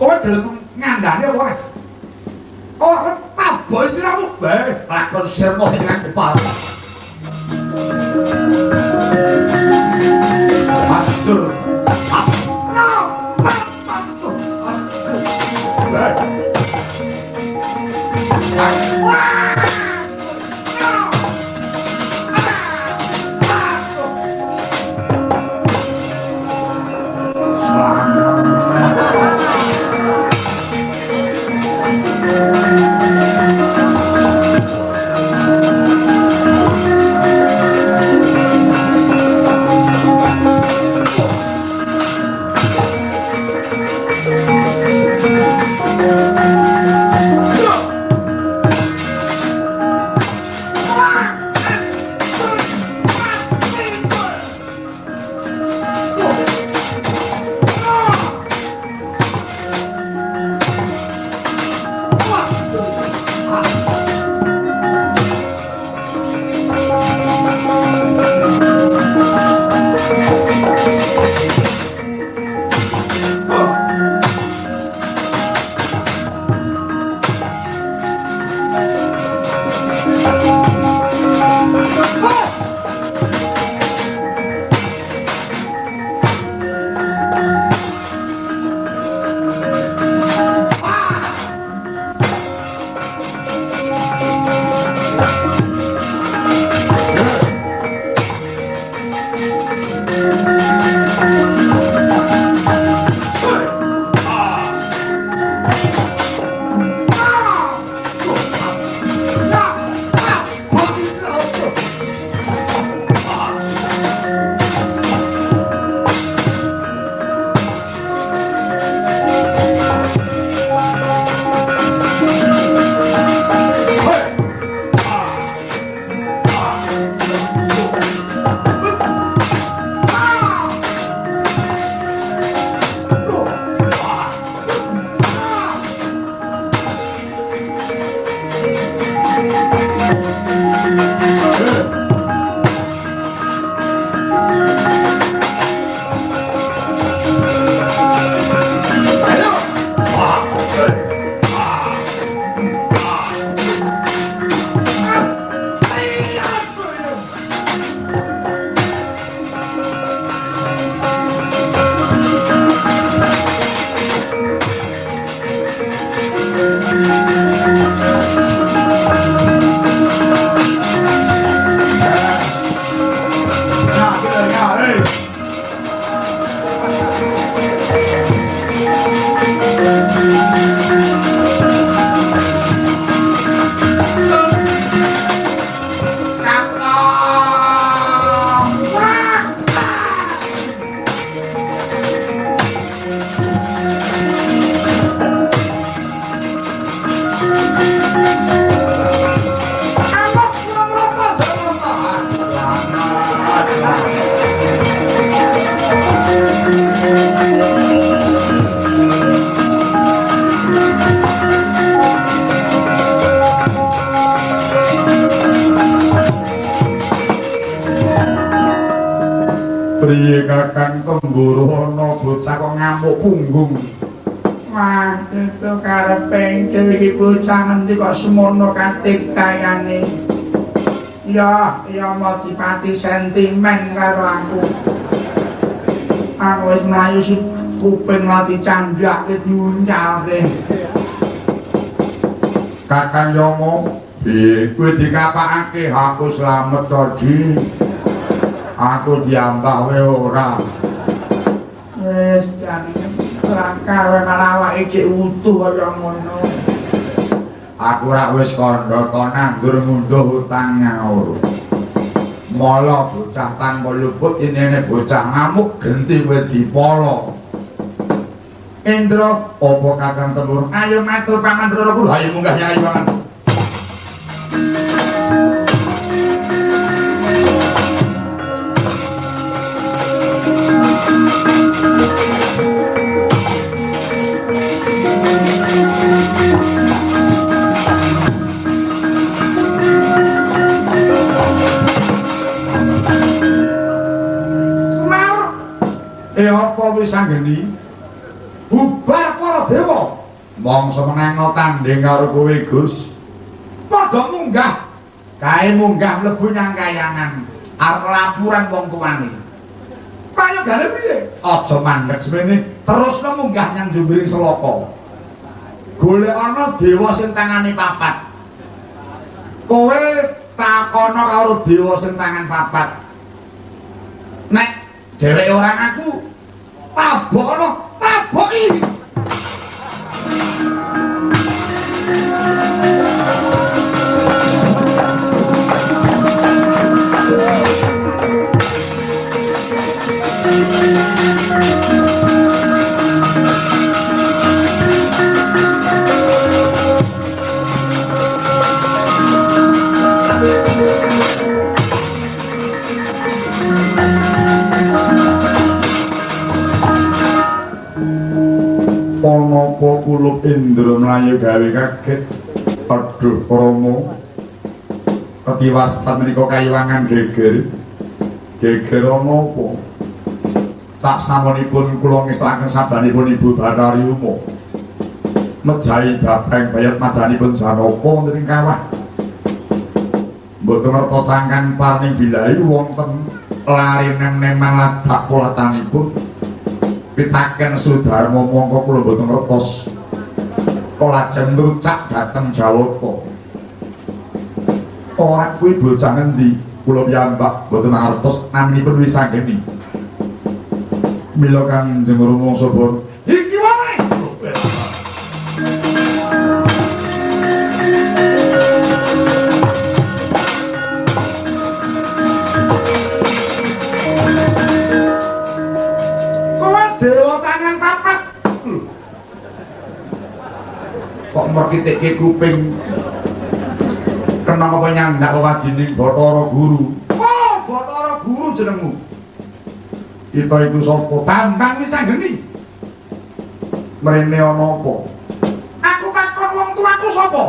Kowe gelem ngandani apa ora? Ora taboh siramu bae lakon sirmo ing kepala. Ngendi kok semono katik kayane. Ya, ya mau dipati sentimen karo aku. Aku wis mlayu si kuping mati candrake diuncalke. Kakang Yomo, piye kowe dikapakake aku slamet to, Di? Aku diambah wae ora. Wis jane lakar malah awake utuh kaya ngono. Aku ora wis kandha to nandur ngunduh utang nyaur. Mala bocah tanpa luput inene bocah ngamuk genti dipolo. Indra, apa kakang temur? Ayo matur paman kula, ayo munggah ya ayo paman. Tanding karo kowe Gus. Padha munggah. Kae munggah mlebu nyang kayangan. Arep laporan wong tuane. Payogane piye? Aja mandek semene. Terus munggah nyang jumbring seloko. Golek ana dewa sing tangane papat. Kowe takono karo dewa sing tangan papat. Nek dheweke ora ngaku tabokno taboki Música kula Indra mlayu gawe kaget. Aduh, Rama. Ketiwasan menika kayiwangan geger. Geger ana apa? Saksamunipun kula ngestakaken sabanipun Ibu Bathari Uma. Mejahi bapeng bayat majanipun Janaka wonten ing kawah. Mboten ngertosaken paring bilahi wonten lari nem-neman ladak polatanipun. Pitaken Sudarma mongko kula boten ngertos lajeng nucak dhateng Jawata ora kuwi bocah ngendi? Kula piyambak boten ngertos naminipun wis sanggeni mila Kanjeng Rama kok merkitike kuping? Kena apa nyandak wajining Bathara Guru? Oh Bathara Guru jenengmu. Kita iku sapa? Bambang wis sanggeni mrene ana apa? Aku takon wong tuaku sapa?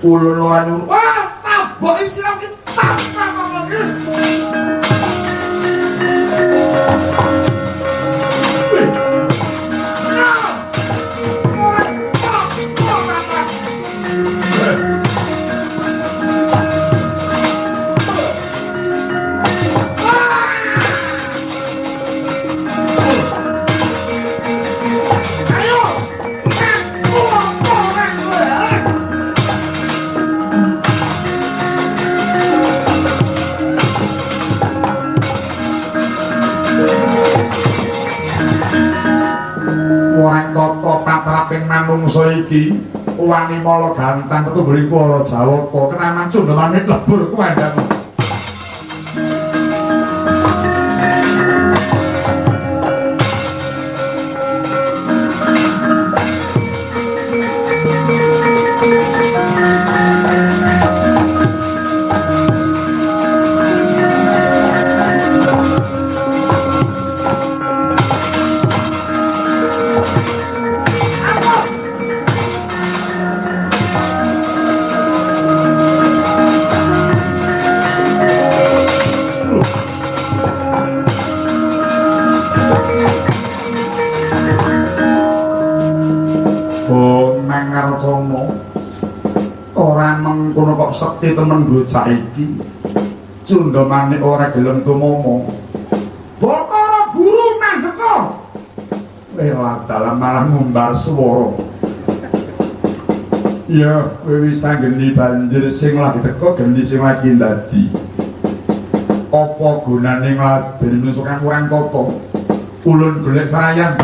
Ulun ora nyuruh. Wah tabok Islam ki tambah kok patraping manungsa iki wani mala gantang ketumburiku ora Jawata kenaman cundha manit lebur kuwandang Ora mengkono kok sekti temen bocah iki. Manik ora gelem tumomo. Bathara Guru mandeka. Ela dalam malah ngumbar swara. Ya, kowe wis sanggeni banjir sing lagi teko geni sing lagi ndadi. Apa gunane ngladeni menungso kang kurang tata? Ulun golek sarayan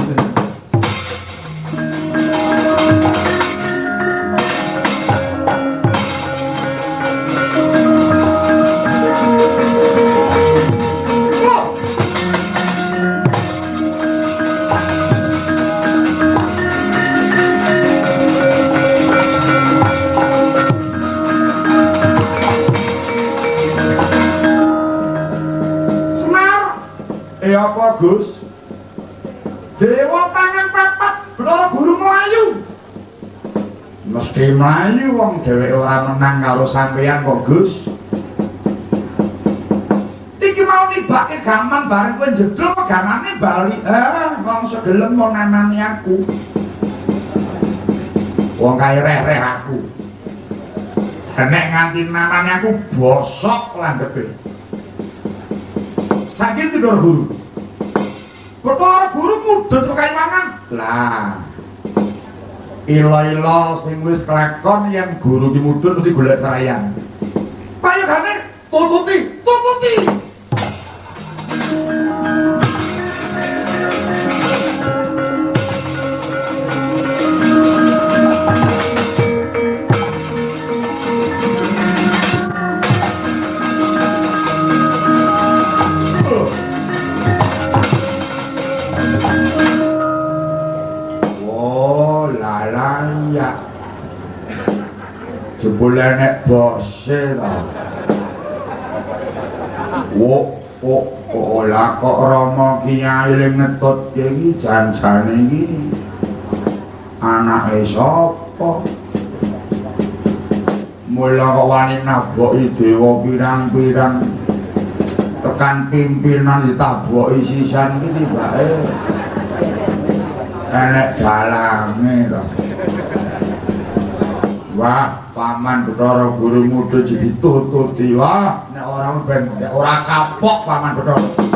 wong dheweke ora menang karo sampeyan kok, Gus. Iki mau nih Mbake gaman bareng kowe jedul kok gamane bali. Eh, wong segelem mau nanani aku. Wong kaya reh-reh aku. Nek nganti nanani aku bosok landhepe. Saiki tidur guru. Bapak guru mudhun kok mangan. Lah. Ilo-ilo sing wis kelakon yen guru ki mesti golek sarayan. Kiai ling ngetut iki janjane iki anake sapa? Mula kok wani naboki dewa pirang-pirang tekan pimpinan ditaboki sisan iki tibake enek dalange to. Wah paman Bathara guru muda jadi tututi wah nek ora ben ora kapok paman Bathara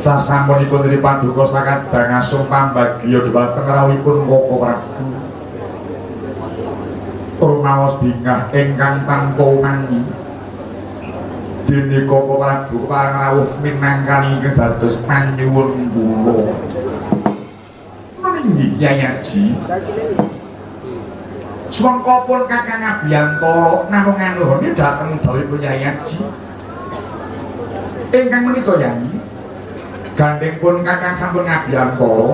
sasampunipun dari paduka sakadang asung pambagya dhumateng rawuhipun Koko Prabu. Rumaos bingah ingkang tanpa wangi. Dene Koko Prabu parang rawuh minangkani ingkang dados panyuwun kula. Meninggi Yayaji. Swangka pun Kakang Abiyantara namung anuhane dhateng dawuhipun Yayaji. Ingkang menika Yayi gandeng pun kakang sampun ngabiyantara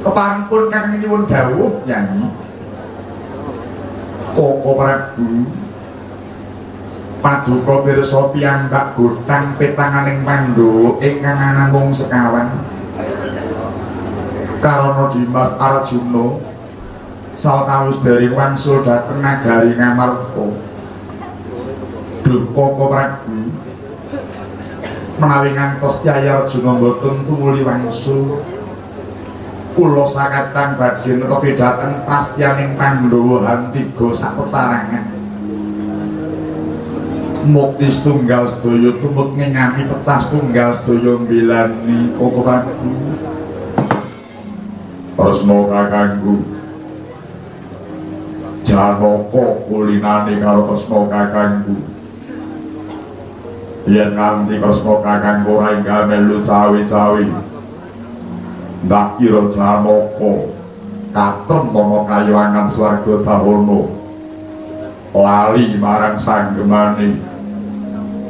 kepareng pun kakang nyuwun dawuh nyanyi Koko Prabu Paduka pirsa piyambak gotang petanganing Pandhawa ingkang namung sekawan. Karana Dimas Arjuna sawetawis dari wangsul dhateng nagari Ngamarta. Duh Koko Prabu menawi ngantos Yaya Arjuna mboten tumuli wangsul kula sakatan badhe netepi dhateng pastyaning Pandhawa tiga sak petarangan mukti setunggal sedaya tumut ngingami pecah setunggal sedaya mbilani koko Prabu Resna kakangku. Janaka kulinane karo Resna kakangku. Yen nganti kresna kakang ora enggal melu cawi-cawi ndak kira jamaka. Katon ana kayuwangan swarga dahono lali marang sanggemane.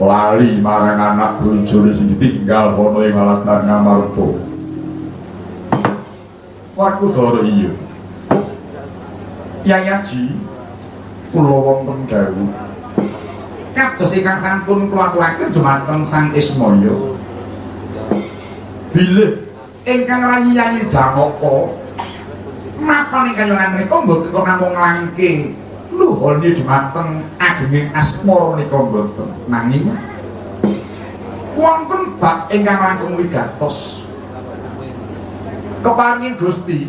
Lali marang anak bojone sing ditinggal ana ing aladan ngamarta waktu dara iya. Yayaji kula wonten dawuh. Kados ingkang sampun kula aturaken dumateng Sang Ismaya. Bilih ingkang rayi-rayi Jamaka mapan ing kayonan menika mboten kok namung langking luhone dumateng agenging asmara menika mboten. Nanging wonten bab ingkang langkung wigatos. Keparingin Gusti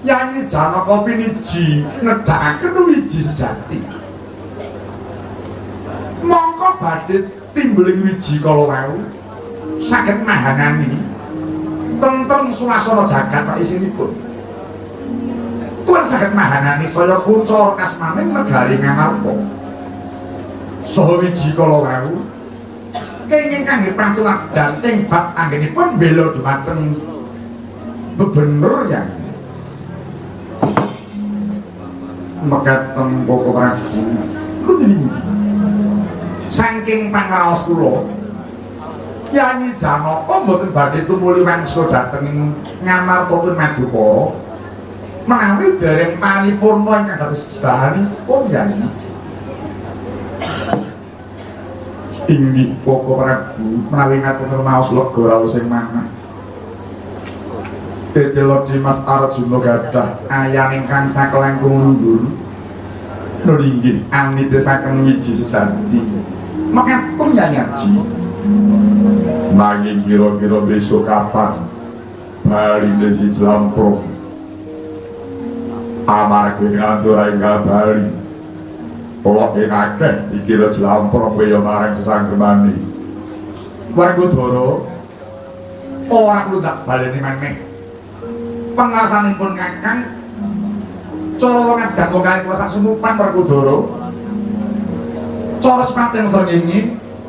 Yayi Janaka piniji ngedhakaken wiji sejati. Mongko badhe timbeling wiji kala wau saged mahanani tentang suasana jagat saisinipun Tuhan saged mahanani saya kuncor kasmaning negari ngamarta. Saha wiji kala wau kenging kangge pratuladan ing bab anggenipun bela dumateng bebener yang mekaten pokok prabu lu saking pangraos kula Yanyi Janaka mboten badhe tumuli wangsa dhateng ngamartapun Madukara menawi dereng paripurna ingkang dados sedahanipun Yanyi Inggih Koko Prabu. Menawi ngatur maos lega rawuh sing manah Tetelo Dimas Arjuna gadah ayam ingkang sakeleng mundur Nuringgih anitesaken wiji sejati. Mengapun nyanyaji Nanging kira-kira besok kapan Bali desi jelampro Amargi ngantura inggal Bali Kalau ing akeh dikira jelampro Kaya marang sesanggemani Wargodoro Orang lu tak balik ini maneh. Pengasanipun kakang cara ngadang kok kali kuasa semupan Werkudara cara sepaten srengenge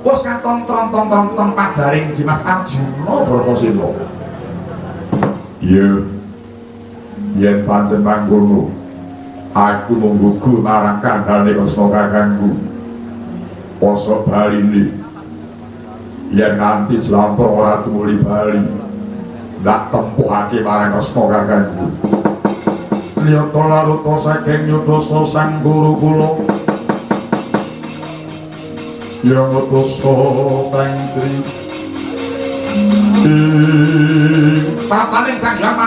wis katon tronton-tronton pajaring Dimas Arjuna Bratasena iya yen pancen mangkono aku munggugu marang kandhane Kresna kakangku poso baline yen nganti slampur ora tumuli bali ndak tempuhake marang Kresna kakangku. Laruta saking nyudosa sang guru kula. Ya ngutusa sang Sri. Tataning sang Hyang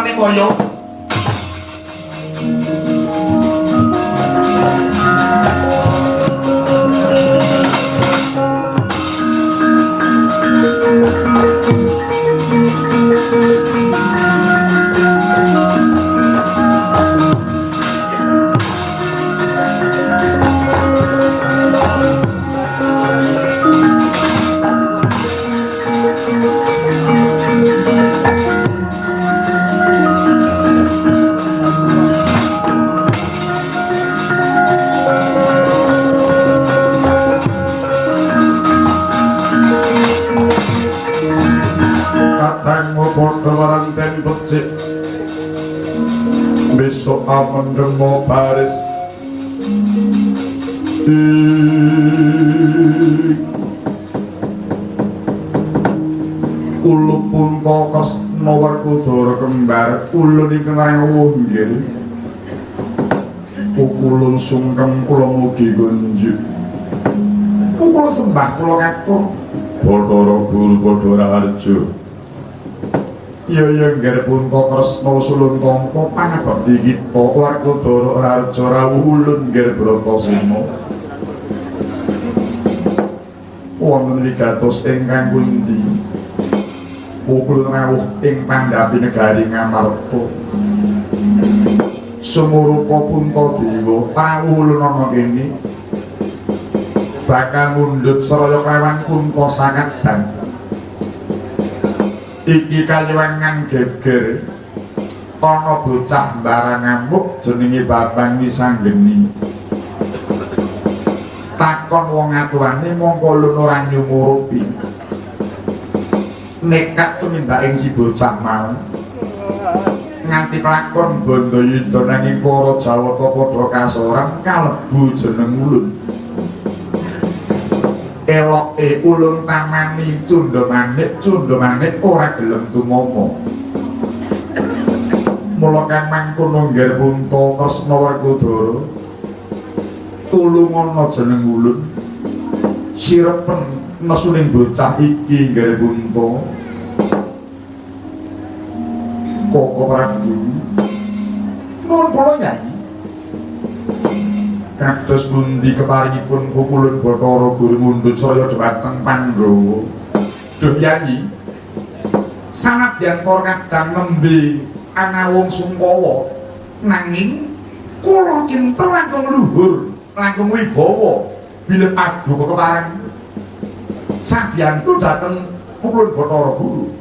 Manimaya. amendemo baris. Ulu punta kresna werkudara kembar ulun ingkang rawuh nggih Pukulun sungkem kula mugi kunjuk Pukul sembah kula ngatur. Bathara Guru Bathara Harjo iya iya ngger punta kresna sulun tampa panabekti kita wargadara raja rawuh ulun ngger bratasena wonten wigatos ingkang pundi? Pukul rawuh ing pandhapi negari ngamarta. Sumurupa punta dewa rawuh ulun ana kene. Bakal mundhut saraya kewan punta sangat iki kaliwangan geger ana bocah barang ngamuk jenenge Babang Wisanggeni takon wong aturane mongko lun ora nyumurupi. Nekat tumindak ing si bocah mau. Nganti lakon bondo yuda nanging para Jawata padha kasoran kalebu jeneng ulun eloke ulun tamani cunda manik ora gelem tumomo mula kan mangkono ngger punta kresna werkudara tulung ana jeneng ulun sirepen nesuning bocah iki ngger punta koko prabu. Nuwun kula nyanyi kados pundi keparingipun pukulun Bathara Guru mundhut saya dhumateng Pandhawa. Duh Yayi. Sanadyan para kadang nembe ana wong Sumpawa nanging kula kinten langkung luhur, langkung wibawa bilih paduka kepareng sabyantu dhateng pukulun Bathara Guru.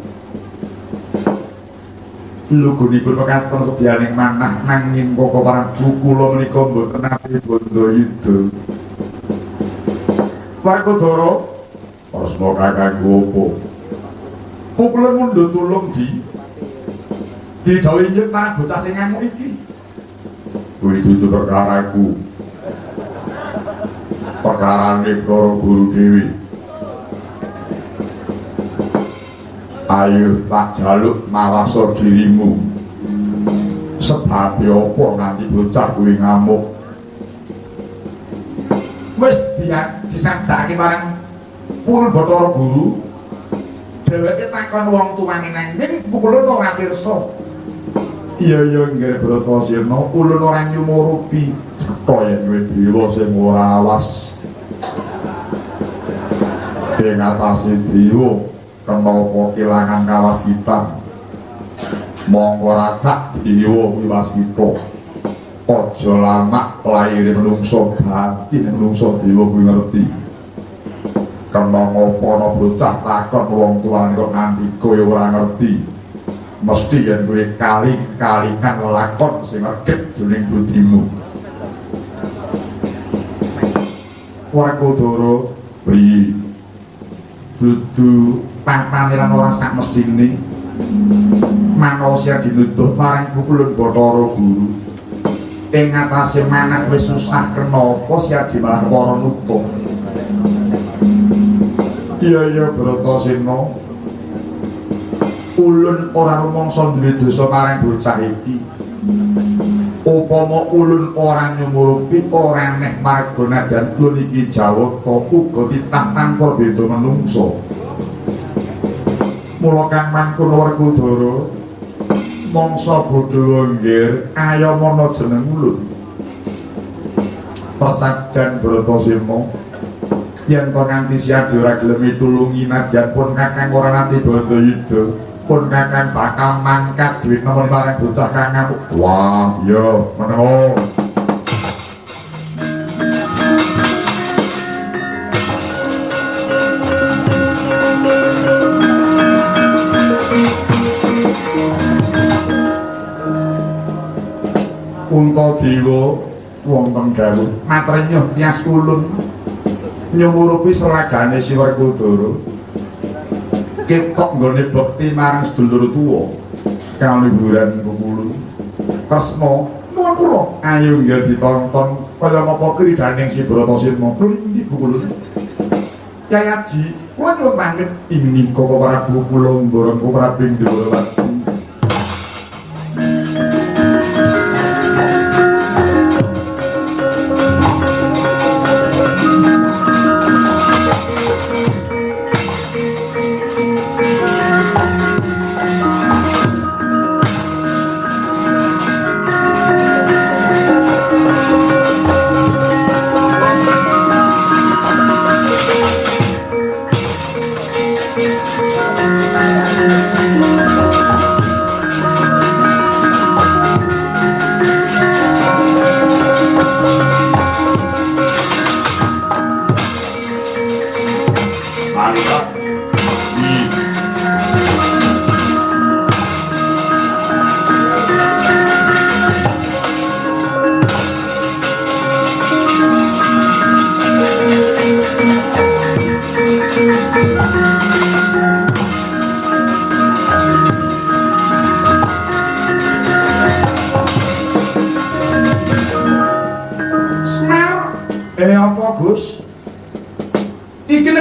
Lugunipun mekaten sedyaning manah nanging koko parang kula menika mboten nate bondo yuda Warkodara Rasna kakangku apa Pukulan mundut tulung di? Didawai nyet tanah bocah sing ngamuk iki. Kuwi itu perkaraku perkarane para guru dewi ayo tak jaluk mawasor dirimu. Sebab apa nganti bocah kuwi ngamuk? Wis dia disabdake bareng pun Bathara Guru. Dheweke takon wong tuwane nang ning ulun ora pirsa. Iya iya nggih Bratasena ulun ora nyumurupi kaya duwe dewa sing ora awas. Ing atase dewa kenapa kelangan kawas hitam. Monggo racak dewa kuwi wasita aja lama laire menungso ganti menungso dewa kuwi ngerti. Kena ngopo ana bocah takon wong tuane kok nganti kowe ora ngerti. Mesti yen kowe kali kalingan lakon sing regep jroning budimu Wakodoro pri dudu papane lan ora sak mestine manusia dinuduh marang pukulun Bathara Guru. Ing atase manah wis susah kenapa siadi malah para nutuh iya iya Bratasena ulun ora rumangsa duwe dosa marang bocah iki. Upama ulun ora nyumurupi ora neh margana dan ulun iki jawata uga titah tanpa beda menungso mula kang mangkun Werkudara mangsa bodho nggir ayamana jeneng ulun persajan Bratasena yen to nganti siadi ora gelem mitulungi nadyan pun kakang ora nanti bondo yuda pun kakang bakal mangkat duit nemen bareng bocah kakang wah yo menawa Dewa wonten dawuh matur nyuh tias kulun. Nyumurupi selagane si Werkudara ketok nggone bekti marang sedulur tuwa. Kang liburan kukulun. Kresna nuwun kula ayo nggih ditonton kaya napa kridaning si Bratasena ngendi kukulun Yayaji kula nyuwun pamit. Ini koko Prabu kula Prabu Ndrawati Mantap.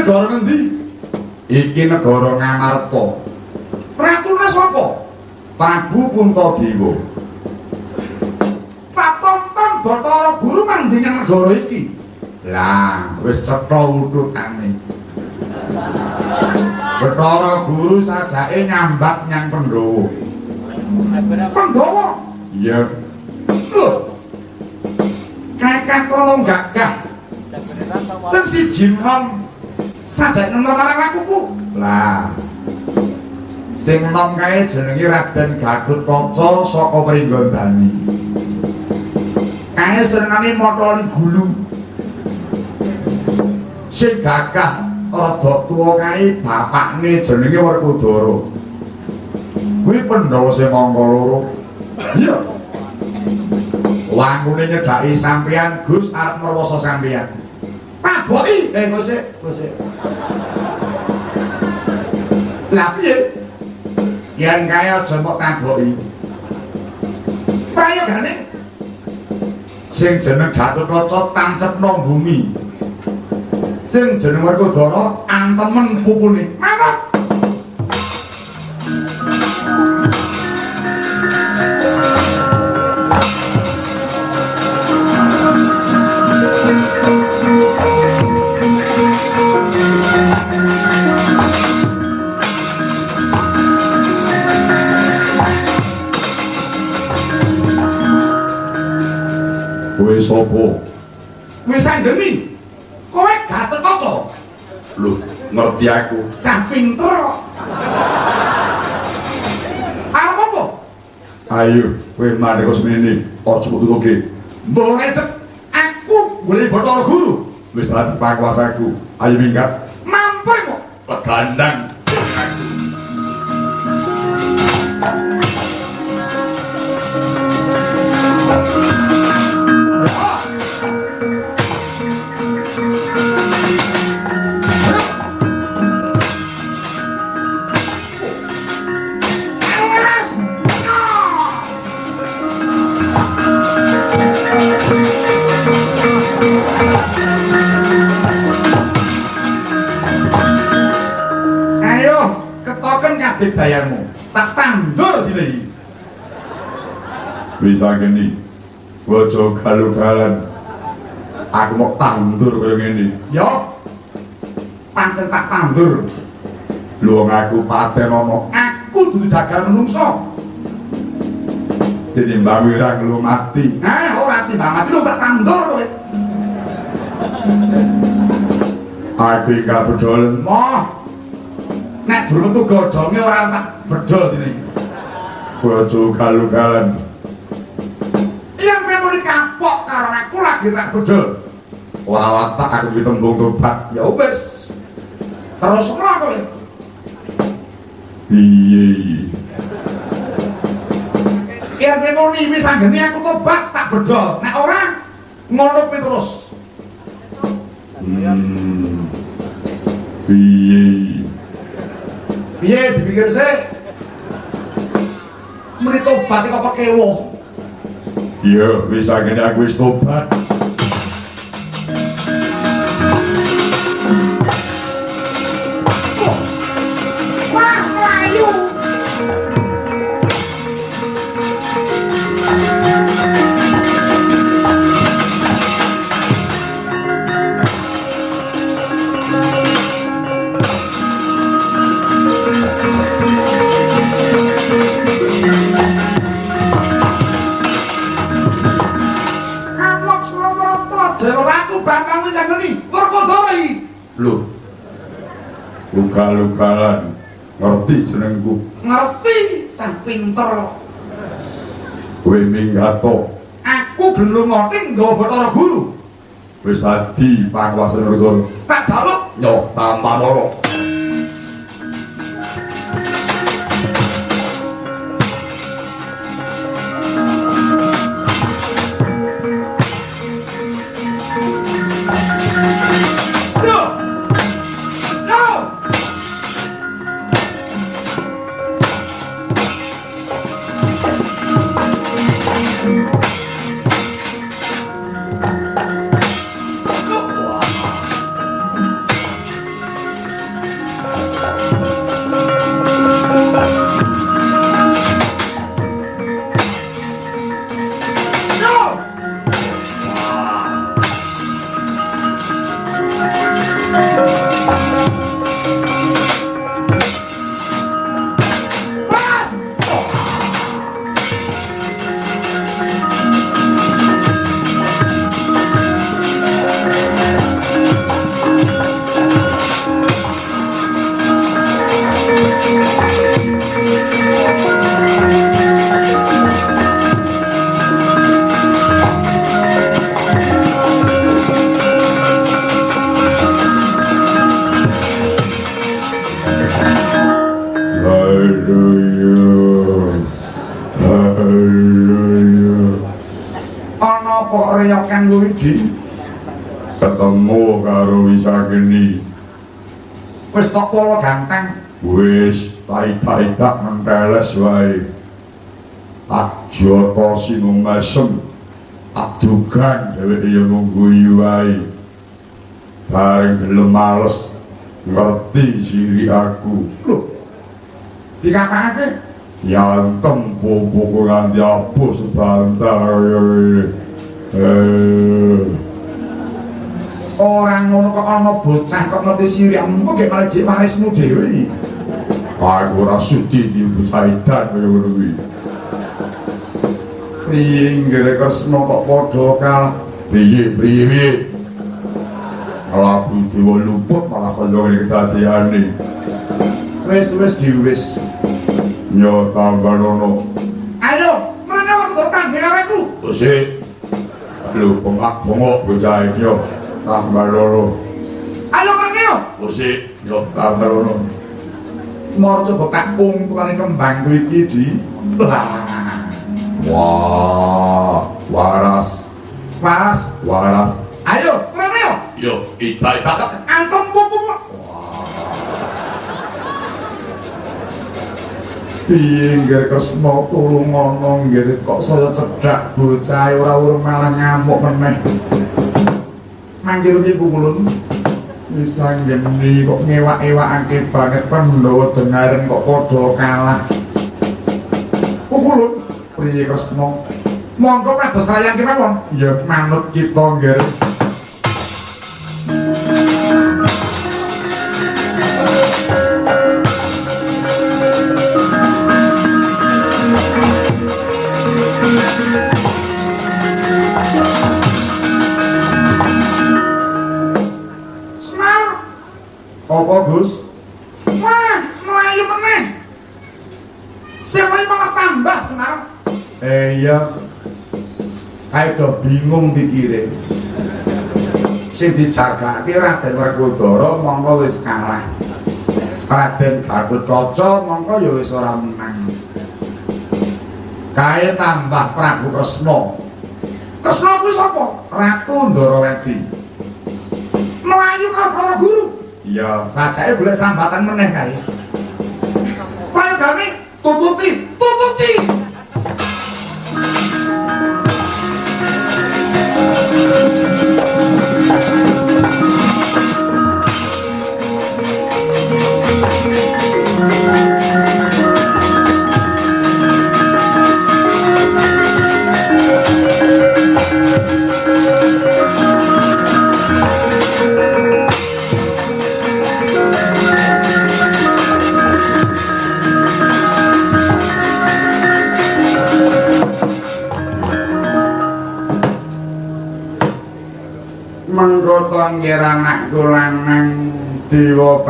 Negara ngendi? Iki negara Ngamarta. ratune sapa Prabu Puntadewa. tak tonton Bathara Guru manjingan negara iki Lah, wis cetha ututane. Bathara Guru sajake nyambat nyang Pandhawa. Pandhawa Iya, kakak tolong gagah sing siji nom sajak nomor marang aku ku lah. Sing nom kae jenenge Raden Gatotkaca saka Pringgondani. kae senengane motoli gulu Sing gagah rada tuwa kae bapakne jenenge Werkudara. Kuwi Pandhawa sing angka loro. Iya. Wangune nyedaki sampean Gus arep merwasa sampean. Taboki Eh, Gus, Gus. lah piye Yen kae aja mbok taboki. prayogane Sing jeneng Gatotkaca tancep nang bumi. sing jeneng Werkudara antemen pupune. Manut. Anggeni. Kowe Gatot Kaca. Lho, ngerti aku. Cah pinter kok. Arep apa? Ayo, kowe mari kok semene. Aja tutuke. Mbok redep aku boleh Bathara Guru. Wis dadi panguasaku. Ayo minggat. Mampu kok. Legandang. Bisa geni. Aja galu-galan. Aku mau tandur kaya ngene. Yo. Pancen tak tandur. Lu ngaku paten ana. Aku dudu jagal menungso. Tinimbang wirang lu mati. Nah, ora timbang mati lu tak tandur kowe. Aku gak pedol. Moh. Nek durung metu godhonge ora tak bedol dene. Aja galu-galan. Karo aku lagi tak bedol. Ora watak aku iki tembung tobat. Ya wis. Terus ora kowe. Piye? Yen memori wis anggene aku tobat tak bedol. Nek ora ngono kuwi terus. Hmm. Piye? Piye dipikir sih? Tobat kok kewo. Iya, wis anggene aku wis tobat. Lho. Luka-lukalan. Ngerti jenengku. Ngerti, cah pinter. Kowe minggato. Aku gelem ngoting nggawa Bathara Guru. Wis dadi panguwasa Nurul. Tak jaluk Yo, tampan Wis tok pola ganteng. Wis tai-tai tak menteles wae. Ajata sinung mesem. Adugan dheweke ya nunggu wae. bareng gelem males ngerti siri aku lho dikapake yantem bobo nganti abus sebantar kaya ini eh orang ngono kok ana bocah kok ngerti sirikmu kok gek malah jek warismu dhewe aku ora sudi bocah edan kaya ngono kuwi. Piye nggere kresna kok padha kalah. Piye piye? Labu dewa luput malah kaya ngene kedadeane wis wis diwis Yo tambah nono. ayo mrene waktu tangge kareku Usik. Lu pengak bongok bocah iki. Tambah nono. ayo mrene yo Usik. Yo tambah nono. mau coba tak umpulane kembang kuwi iki di Wah, waras, waras waras. ayo mrene yo Yo, ita ita. antum pupu Piye nggih Kresna tulung ngono nggih kok saya cedhak bocah ora urung malah ngamuk meneh. Manggil iki pukulun Bisa geni kok ngewak-ewakake banget Pandhawa dengaren kok padha kalah. pukulun Priye Kresna? monggo kados kalian kemawon Ya manut kita nggih. Iya. Kae do bingung pikire. sing dijagake Raden Werkudara mongko wis kalah. Raden Gatotkaca mongko ya wis ora menang. Kae tambah Prabu Kresna. Kresna kuwi sapa? Ratu Ndarawati melayu karo guru. Iya. sajake boleh sambatan meneh kae. Payudane tututi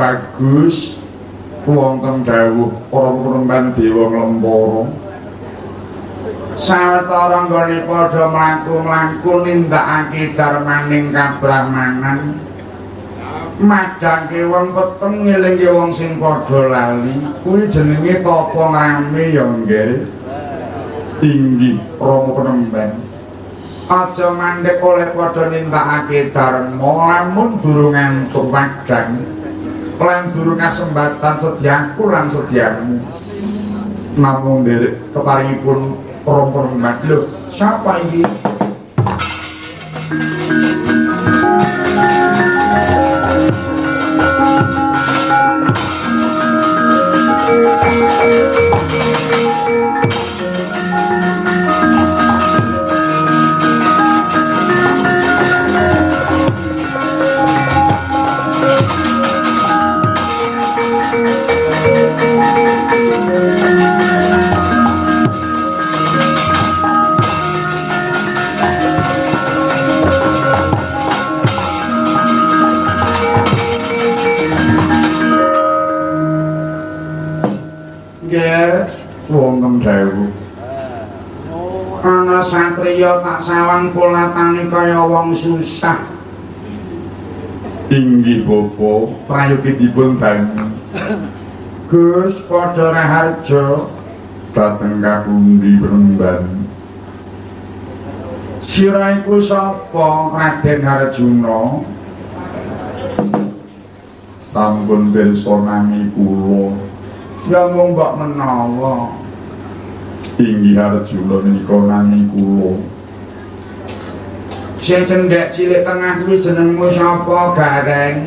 bagus. Wonten dawuh para perempuan dewa nglempara. Sawetara nggone padha mlaku-mlaku nindakake darmaning kabrahmanan. Madangke wong peteng ngelingke wong sing padha lali. Kuwi jenenge tapa ngrame ya nggih. Tinggi. Romo penemben aja mandek oleh padha nindakake dharma lamun durung entuk wadang lan durung kasembatan sediaku lan sediamu namun derek keparingipun Romo penemben lho siapa ini Dawuh. ana satriya tak sawang kulatane kaya wong susah Tinggi Bapa, prayogi dipun dangu. Gus padha raharja Dateng kapundi penemban. sira iku sapa Raden Harjuna Sampun pirsa nami kula. ya mung mbok menawa Tinggi Arjuna menika nami kula. Sing cendhek cilik tengah kuwi jenengmu sapa, Gareng?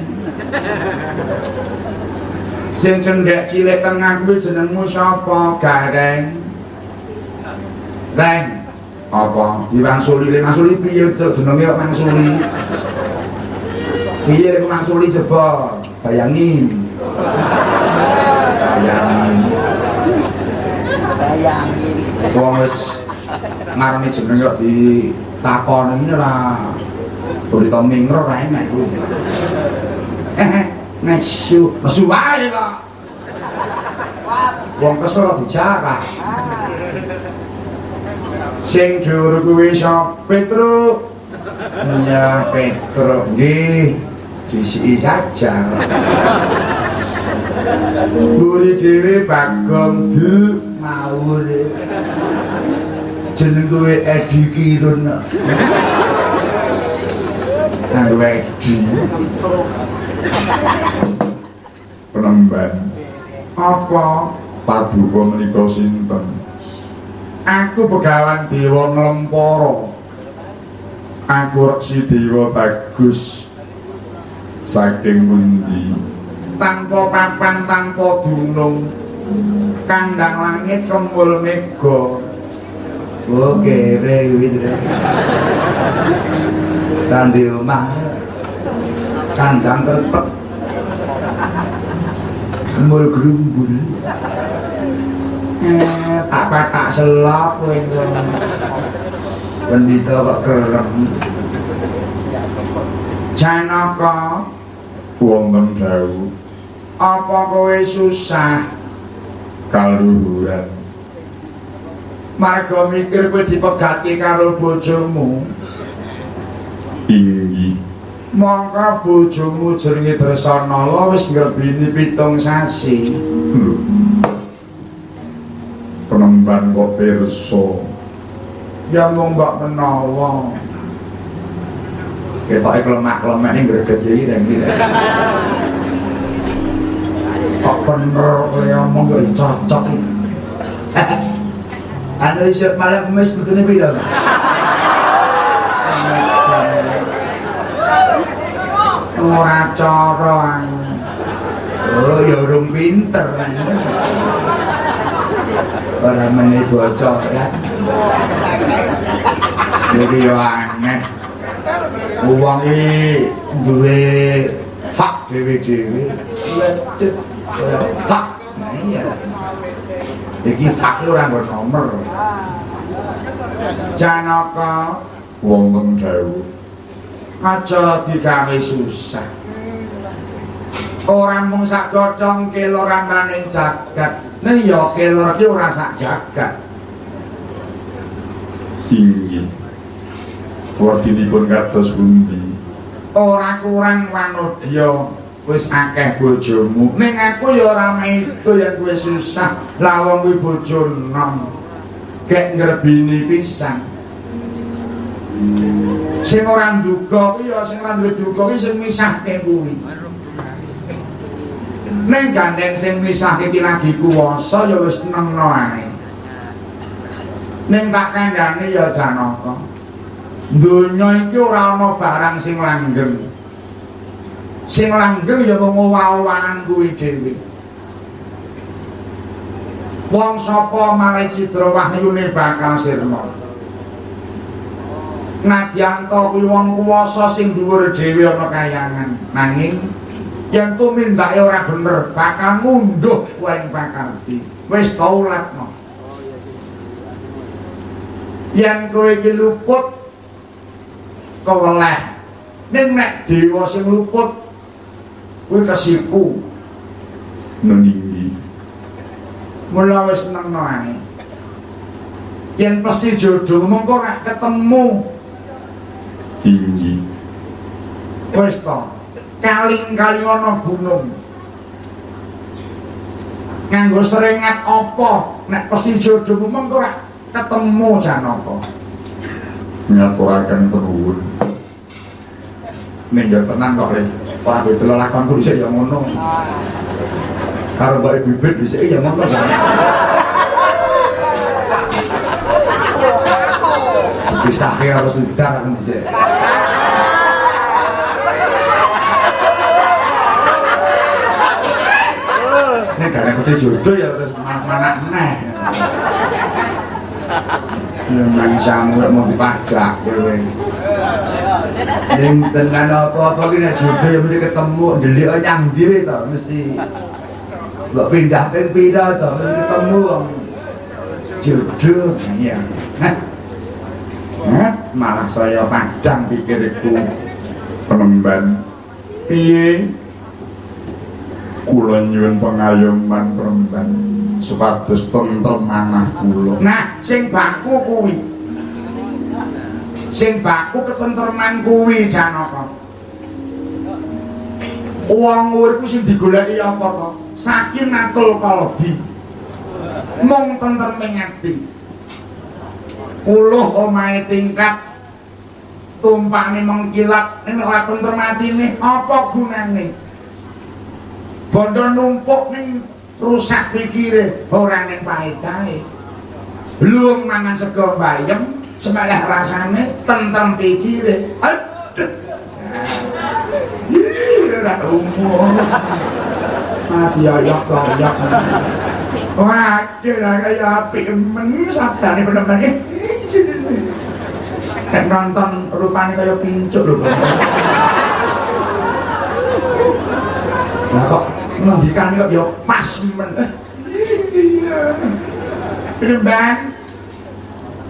Sing cendhek cilik tengah kuwi jenengmu sapa, Gareng? Reng. Apa? Diwangsuli, Mangsuli piye jenenge kok Mangsuli? Piye kok Mangsuli jebol? Bayangin. Bayangin. Bayangin. Wong wis ngarani jeneng kok ditakoni ngene ora berita mingro ra enak kuwi. Eh, nesu, nesu wae kok. Wong kesel dijarah. Sing dhuwur kuwi sapa Petruk? Ya Petruk nggih. Disiki saja. Buri dhewe Bagong Du mawur. jeneng kowe Edi Kirun nang Edi. Penemban. Apa paduka menika sinten? Aku begawan dewa nglempara aku reksi dewa bagus. Saking pundi? Tanpa papan tanpa dunung kandang langit kembul mega. Oh kere kuwi Tandi omah. Kandang tetek Mul grumbul Eh tak patak selop kowe. Pendito kok kerem Janaka. Wonten dawuh. Apa kowe susah kaluhuran marga mikir kowe dipegati karo bojomu. Inggih mongko bojomu jenenge Dresanala wis ngrebini pitung sasi. Penemban kok pirsa? Ya mung mbok menawa. Ketoke klemak-klemek ning greget iki iki kok bener kowe omong kok cocok iki. Anu isuk malam kemis kudune pira ora cara oh ya urung pinter ora meneh bocor ya. Jadi ya aneh. Uang ini duwe fak dewe-dewe iya iki fak itu orang bernomor Janaka wonten dawuh aja digawe susah. Orang mung sak godhong keloran maning jagat. Nah ya kelor ki ora sak jagat. Inggih. Wadinipun kados pundi? Ora kurang wanodya wis akeh bojomu. Ning aku ya ora itu yang kowe susah. Lah wong kuwi bojo enom kek ngrebini pisan. Sing ora nduga kuwi ya sing ora duwe duga kuwi sing misahke kuwi. Ning gandeng sing misahke iki lagi kuwasa ya wis nemno ae. Ning tak kandhane ya janaka. Donya iki ora ana barang sing langgeng sing langgeng ya mung owah-owahan kuwi dhewe. Wong sapa mare citra wahyune bakal sirna. Nadyanto kuwi wong kuwasa sing dhuwur dhewe ana kayangan. Nanging yen tumindake ora bener bakal ngunduh wae pakarti. Wis kaulatno yen kowe iki luput keweleh. Ning nek dewa sing luput kuwi kesipu neninggi mula wis nengno ae. Yen pasti jodoh mengko nek ketemu. Inggih wis to. Kaling-kaling ana gunung. Nganggo seringat apa? Nek pasti jodoh mengko nek ketemu janaka ngaturaken penuwun ning yo tenan kok le ora duwe lelakonku dhisik ya ngono. Karo mbak bibit dhisik ya ngono. Pisahke karo sudar kan dhisik. Nek gak nek jodoh ya terus mana meneh. Ya mangsamu mau dipajak kowe. Ning tenan apa-apa ki nek jodoh mesti ketemu ndelik nyang ndi to mesti. Mbok pindah ten pindah to ketemu wong jodoh ya. Hah? Malah saya padang pikirku penemban. Piye? Kula nyuwun pengayoman perempuan supados tentrem manah kula. Nah, sing baku kuwi. Sing baku ketentreman kuwi Janaka. Wong urip sing digoleki apa to? Sakinatul qalbi. Mung tentreming ati. Uluh omahe tingkat tumpakne mengkilat nek ora tentrem atine apa gunane? Bondo numpuk ning rusak pikire ora ning paedahe luwung mangan sego bayem semalah rasane tentrem pikire. Aduh. Ora umur malah diayok-ayok waduh lah kaya api men sabdane bener-bener. Nonton rupanya kaya pincuk lho Nah kok ngendikan kok ya pas men. Remban.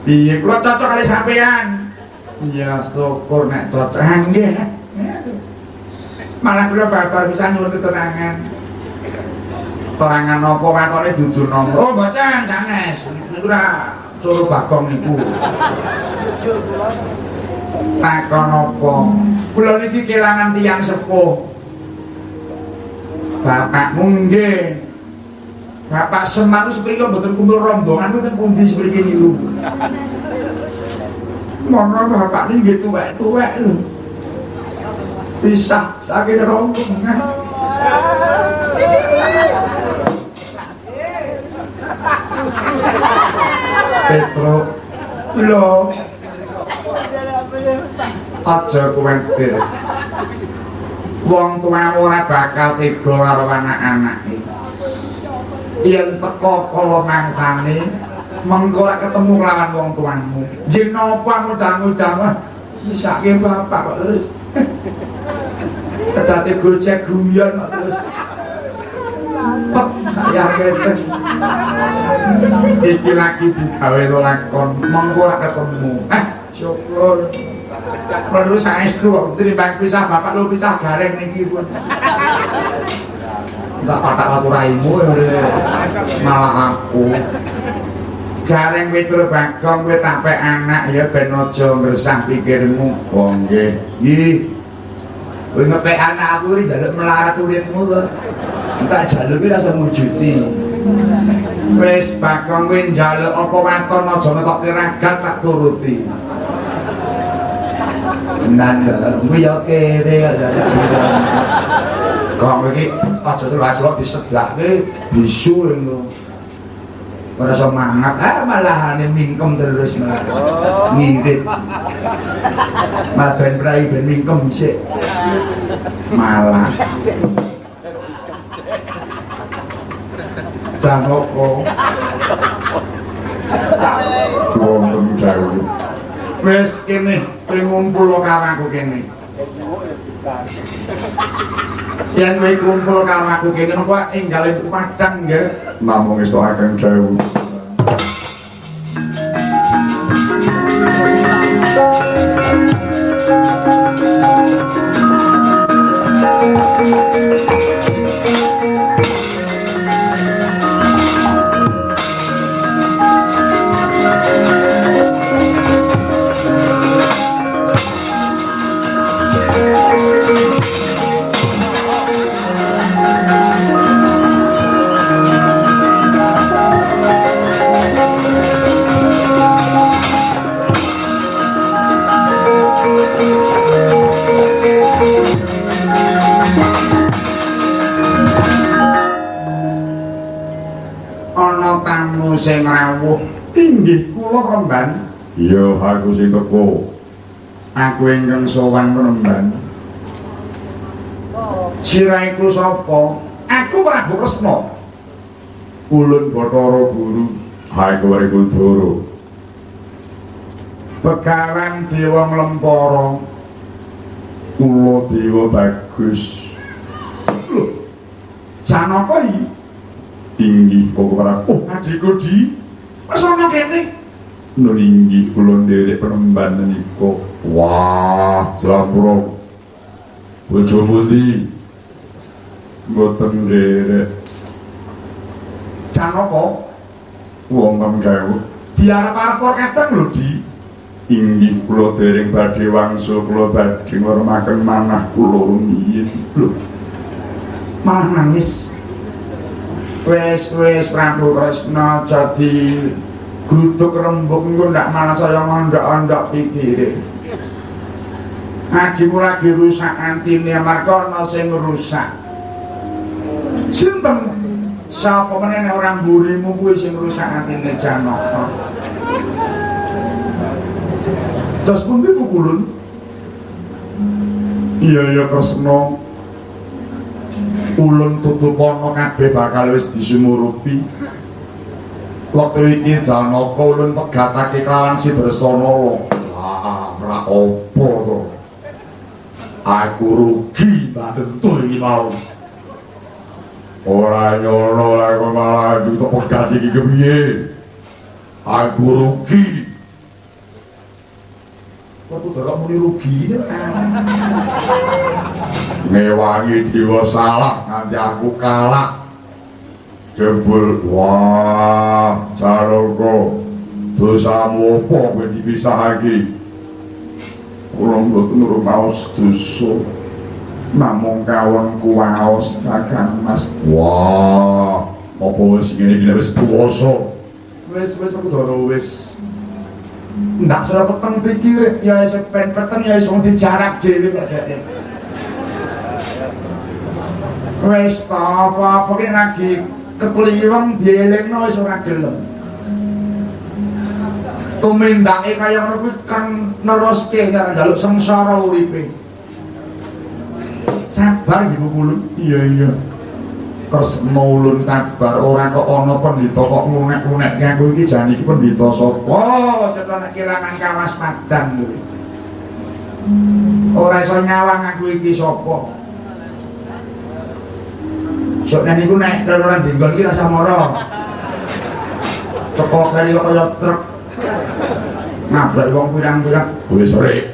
Piye kula cocok kali sampean? Ya syukur nek cocok nggih. Malah kula babar bisa nyuwun keterangan. Terangan apa katone dudu nomor. Oh, mboten sanes. Niku ora coro bagong niku. Takon apa? Kula niki kelangan tiyang sepuh. Bapakmu nggih. Bapak Semar seprika mboten kumpul rombongan mboten pundi sepriki niku. Mono bapak niki nggih tuwek-tuwek lho. Pisah saking rombongan. Petro lho aja kuwentir wong tua ora bakal tega karo anak-anake. Yen teko kala mangsane mengko ketemu lawan wong tuamu. Yen napa mudah-mudahan sisake bapak kok terus. Kedate gojek guyon kok terus. Pet saya keten iki lagi digawe lakon. Mengko ketemu. Eh syukur perlu saestu kok tinimbang pisah bapak lu pisah gareng niki enggak patak watu raimu malah aku. Gareng witur bagong tak anak ya ben aja ngresah pikirmu. Oh nggih. Ih. Kowe ngepek anak aku iki njaluk melarat uripmu lho tak jaluk iki langsung mujuti. Wis bagong kowe njaluk apa waton aja ngetok ragat tak turuti tenan kuwi ya kere kok iki aja terus disedake bisu ngono ora semangat ah malahane mingkem terus malah ngirit malah ben prai ben mingkem sik malah Janoko Wonten dawuh Wis kene ngumpul karo aku kene. Siang kowe kumpul karo aku kene mengko enggal padang nggih? Namung istoaken dawuh sing rawuh inggih kula remban iya aku sing teko. Aku ingkang sowan penemban siraiku sapa? Aku Prabu Kresna. Ulun Bathara Guru. Aku Wari Kudara begawan dewa nglempara kula dewa bagus. Janaka iki kok Prabu oh adikku di. Wis ana kene nun inggih kula nderek penemban menika wah Japra bojo pundi mboten nderek. Janaka wong kemkewu diarep-arep kadang lho di. Inggih kula dereng badhe wangsul kula badhe ngormaken manah kula. Rumiyin lho malah nangis wis wis Prabu Kresna jadi gruduk rembug engko ndak malah saya ngondok-ondok pikire Adimu lagi rusak antine marga ana sing rusak. Sinten? Sapa menene orang burimu kuwi sing rusak antine Janaka? Terus pundi pukulun iya ya Kresna ulun tutupono kabeh bakal wis disumurupi. Wektu iki Janaka ulun pegatake kelawan Sidresana wah ora apa to. Aku rugi bantu iki mau. Ora nyono aku malah untuk pegat iki kepiye? Aku rugi Aku delok muni rugi ini ngewangi dewa salah nganti aku kalah jebul wah Janaka dosamu apa kowe dipisahake? Kula mboten rumaos dosa. Namung kawon kuwaos kakang Mas. Wah apa wis ngene iki? Wis puasa. Wis wis aku doro wis ndak saya peteng pikir ya wis ben peteng ya wong dijarak dhewe kok dek wis ta apa-apa ki lagi kekliweng dielingno wis ora gelem. Tumindake kaya ngono kuwi kan neruske karo njaluk sengsara uripe. Sabar ibu kulun iya iya Kresna ulun sabar ora kok ana pendhita kok ngunek-unek aku iki jan iki pendhita sapa? Cetok nek kelangan kawas padang kuwi. Ora iso nyawang aku iki sapa? Sok nek niku nek dinggon iki rasa mara teko kali kok kaya truk. Nabrak wong pirang-pirang. Wis serik.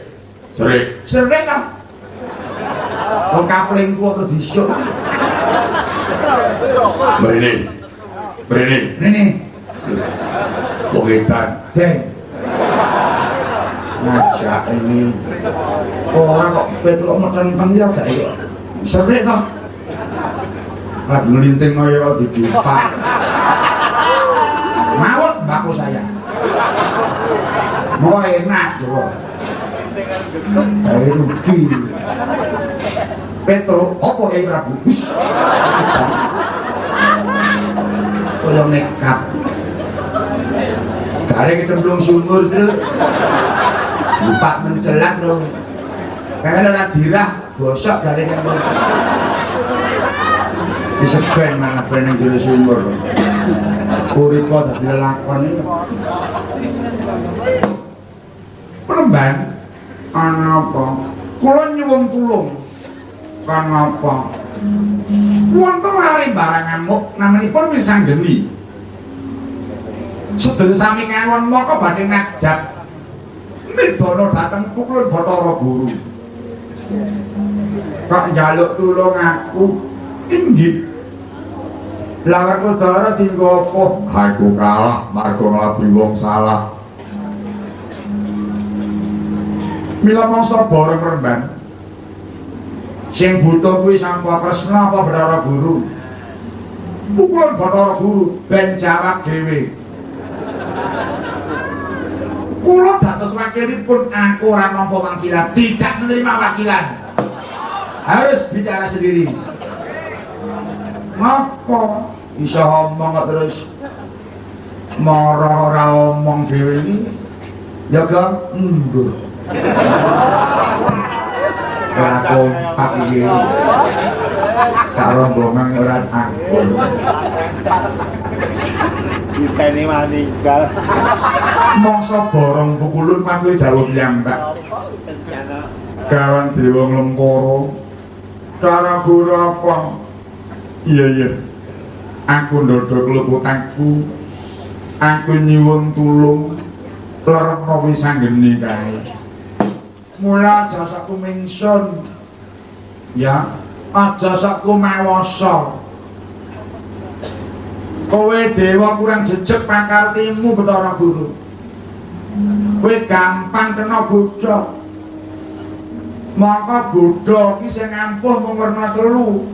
Serik. Sering ta wong kaplingku terus disuk mrene mrene Rene wong edan Deng. Ngajak ini. Orang kok petruk meten-meten ya saya. Serik toh. Lagi ngelinting kaya di jumpa. Mawon baku saya. Mau enak coba. Kayak rugi. Petro, apa ya Prabu? Hus. Saya nekat. Kare kecemplung sumur itu Empat mencelat dong Kayaknya ora dirah Bosok garing yang Diseben mana bening jero sumur Uripo dadi lelakon iki Penemban Ana apa? Kula nyuwun tulung Kan apa? Wonten hari barangan muk namanipun wisanggeni sedaya sami ngawon maka badhe ngajab nidono dateng pukul Bathara Guru. Kok njaluk tulung aku? Inggih. Lawar Kudara dinggo apa? Aku kalah. Marga nglabi wong salah. Mila mangsa bareng remban sing buta kuwi Sangka Kresna apa Bathara Guru pukul Bathara Guru ben jawab dhewe Kula dados wakilipun aku ora nampa wakilan, tidak menerima wakilan. Harus bicara sendiri. Ngapa bisa ngomong kok terus marah ora omong dhewe iki? Ya, Gong? Mbuh. Ora kompak iki. Sarombongan ora ampun. Diteni maninggal. Mongso borong pukulun pangkuwi dawuh piyambak. Kawan dewa nglempara. Cara guru apa? Iya iya. Aku ndodho kleputanku. Aku nyuwun tulung. Lerna wis anggeni kae. Mula aja sakku mingsun. Ya, Aja sakku mewasa. Kowe dewa kurang jejeg pakartimu Bathara Guru. Kowe gampang kena godha. Maka godha iki sing ampuh mung werna telu.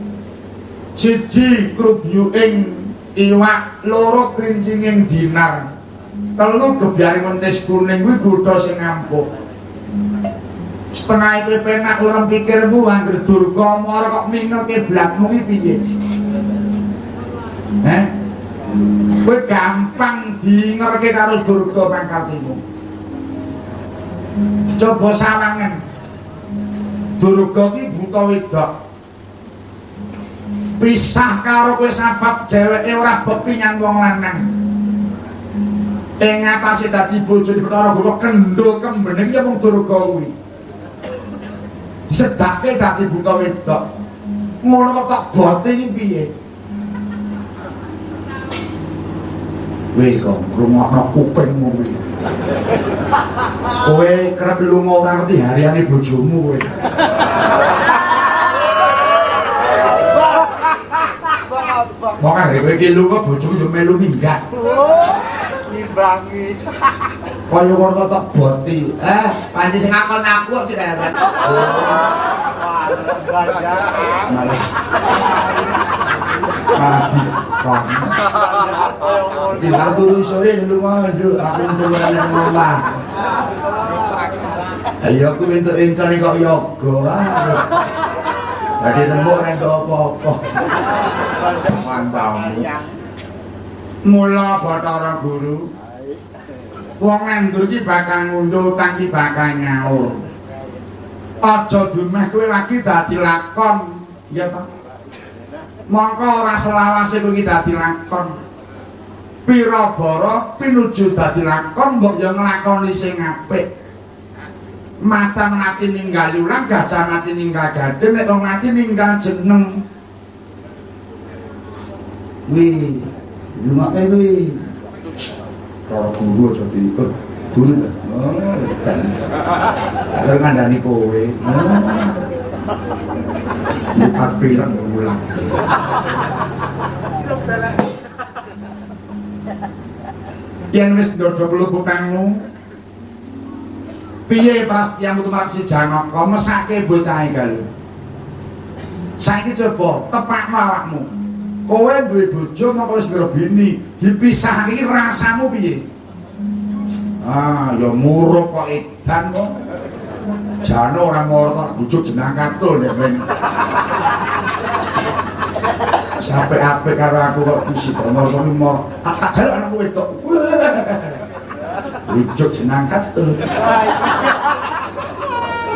Siji krubyuking iwak, loro krincinging dinar. Telu gebyaring mentis kuning kuwi godha sing ampuh. Setengah itu penak urem pikirmu angger durga mara kok mingerke blakmu iki piye? Eh kowe gampang dingerke karo durga pangkatimu coba sawangen. Durga ki buta wedok. Pisah karo kowe sabab dheweke ora bekti nyang wong lanang. Ing atase dadi bojone Bathara Guru kendho kembening ya mung durga kuwi sedake dadi buta wedok ngono kok tak bote iki piye weh kok rungokno kupingmu kuwi. Kowe kerep lunga ora ngerti hariane bojomu kowe. Kok anggere kowe iki lunga bojomu yo melu minggat. Ngimbangi. Kaya ngono tak boti. eh panci sing ngakon aku kok direret di kon. Tinggal turu sore lunga nduk aku turu nang omah. Ayo aku entuk encane kok yoga. Dadi ora entuk apa-apa. Mantap. mula Bathara Guru wong nandur iki bakal ngunduh utang iki bakal nyaur. Aja dumeh kowe lagi dadi lakon. Ya ta mongko ora selawase kowe dadi lakon. Pira bara pinuju dadi lakon mbok ya nglakoni sing apik. Macan mati ninggal ulang gajah mati ninggal gadhe nek wong mati ninggal jeneng. Wih, rumah eh Kalau guru aja diikut. Guru dan. Agar ngandani kowe. Empat bilang ulang. yen wis ndodho keluputangmu piye prastiyamu tumrap si Janaka mesake bocahe galuh saiki coba tepakno awakmu kowe duwe bojo mongko wis ndro bini dipisah iki rasamu piye? Ah ya murup kok edan kok. Jane ora tak bujuk jeneng katul nek ben. Sampai apik karo aku kok bisi moro kok moro tak jaluk anakku wedok. Bujuk jeneng katul.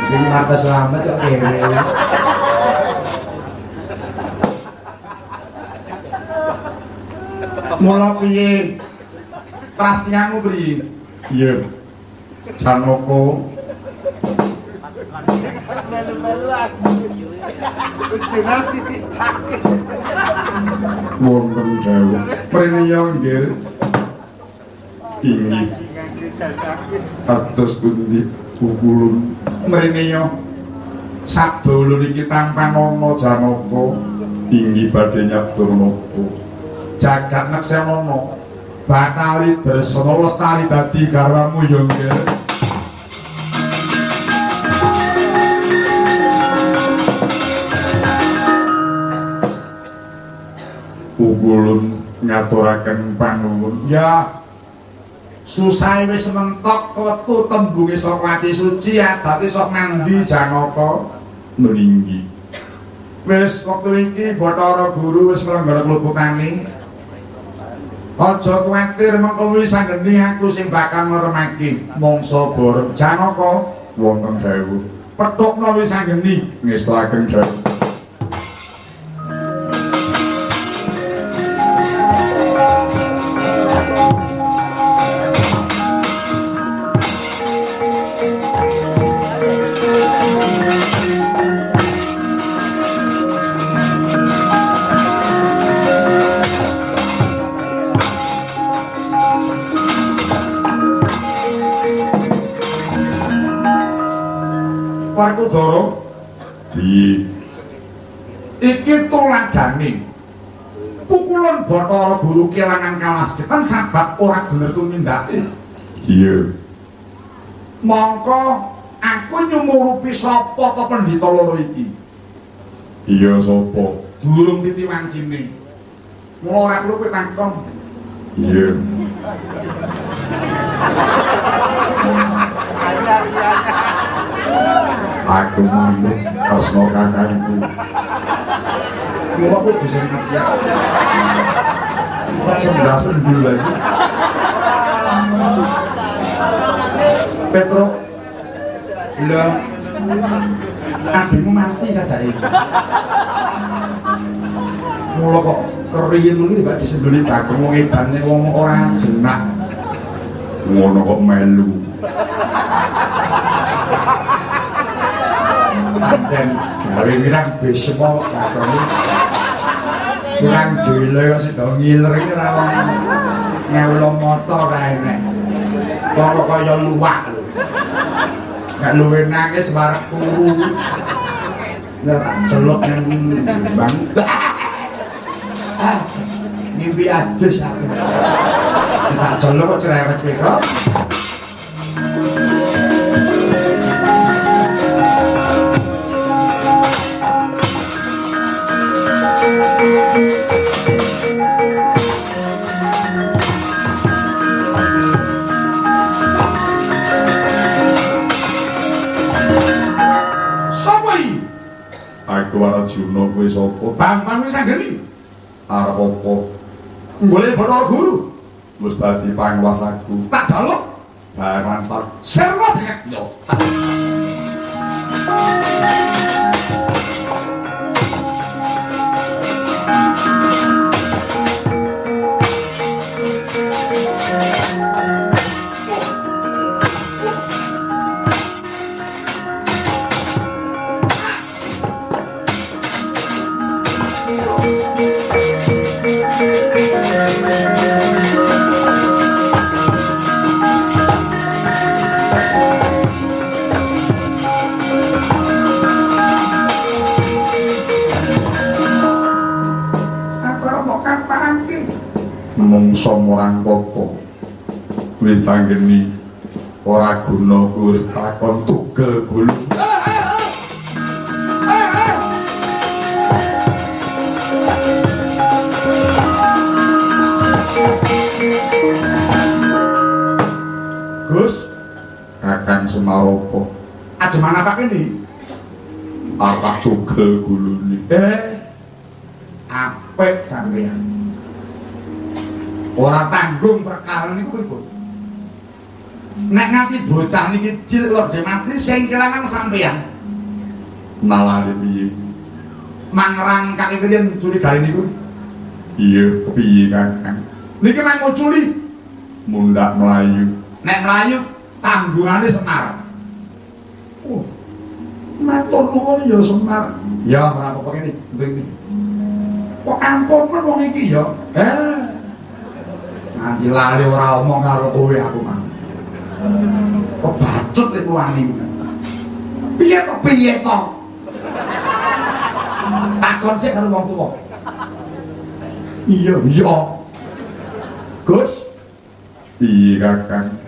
Jadi mata selamat kok kere. Mula piye? Prastiyamu piye? Iya. Sanoko. Wonten dawa. Preniya nggih. Ini atus pundi kukulun Mrene yo. sadulur iki tampan ana Janaka inggih badhe nyatur napa Jagat neksemana. Batali Dresana lestari dadi garwamu ya nggih Ukulun ngaturaken panuwun Ya. Susah wis mentok wetu tembunge Sokrati suci adate sok mandi Janaka. mlinggi Wis wektu iki Bathara Guru wis mlenggara kluputane. Aja kuwatir mengko wis sanggeni aku sing bakal ngremaki mangsa boreng Janaka wonten dawuh. Petukna wis sanggeni ngestakaken dawuh. Kelangan kawastepan sabab ora bener tumindake Iya. mongko aku nyumurupi sapa to pendhita loro iki Iya sapa? durung titi wancine mula ora perlu kowe takon Iya. Aku manut tresno kakangku. mula kowe dising ngerti kok sembah sendul lagi Petro. Lho adikmu mati sasae. Mula kok keriyen ngono tiba disenduli bagong wong edane wong ora jenak. Ngono kok melu. pancen gawe mirang besmo bagong kurang dile kok sida ngiler iki ra wong. Ngewlo motor ra enek kok kaya luwak lho. Gak luwe nangis bareng turu Nggak celok yang bang. Ah, mimpi adus aku. Tak celok cerewet kok kowe sapa? Bambang wis anggeni. Arep apa? Golek Bathara Guru. Wis dadi panguwasaku. Tak jaluk Baran tak Sermo deket mungsa murang kota. Wis anggeni ora guna urip takon tugel gulung. Gus, Kakang Semaropo ajeman apa kene? arep tugel gulune. Eh, apik sampeyan. Ora tanggung perkara niku iku. Nek nganti bocah niki cilik lor mati sing kelangan sampeyan. Nalari piye? Mangrang kaki kalian curiga niku. Iya, piye Kakang? Niki mang nguculi. Mundak melayu. Nek melayu tanggungane Semar. Oh. Matur nuwun ya Semar. Ya ora apa-apa kene, penting iki. Kok ampun men wong iki ya. Eh. Nanti lali ora omong karo kowe aku mah. Kok bacut iku wani. Piye to piye to? Takon sik karo wong tuwa. Iya, iya. Gus, Piye Kakang?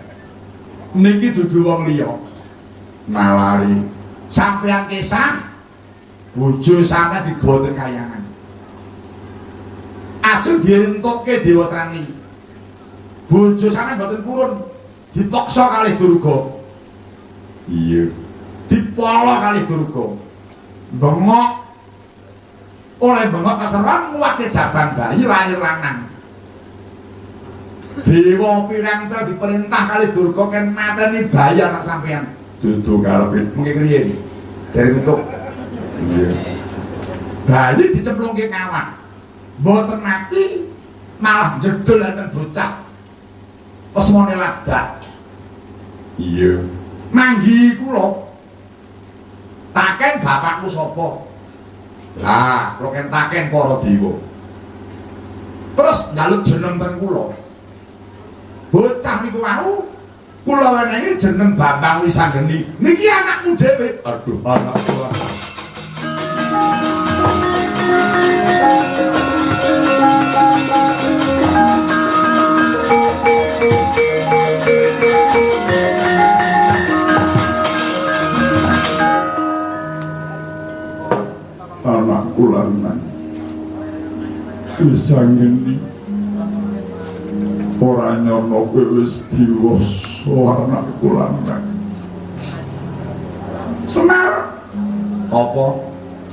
niki dudu wong liya. Nalari. Sampeyan kisah bojo sampeyan digawa teng kayangan. Ajeng dientukke Dewa Srani. Bojo sampeyan mboten purun dipaksa kalih Durga, Iya. dipolo kalih Durga. Bengok oleh bengok keserang muwate jabang bayi lahir lanang. Dewa Pirangta diperintah kali Durga kan mateni bayi anak sampean. Dudu karepe. Mungkin kriye? Dari untuk Iya. bayi dicemplungke kawah. Mboten mati malah jedul enten bocah. Pesmone ladak. Iya. Manggi kula. Taken bapakku sapa? Lah, kula ken taken para dewa. Terus njaluk jeneng ten kula. Bocah niku wau kula wenehi jeneng Bambang Wisanggeni. Niki anakmu dhewe. Aduh, anak Bisa ngene. Ora nyono kowe wis diwasa anak kula nang. Semar. Apa?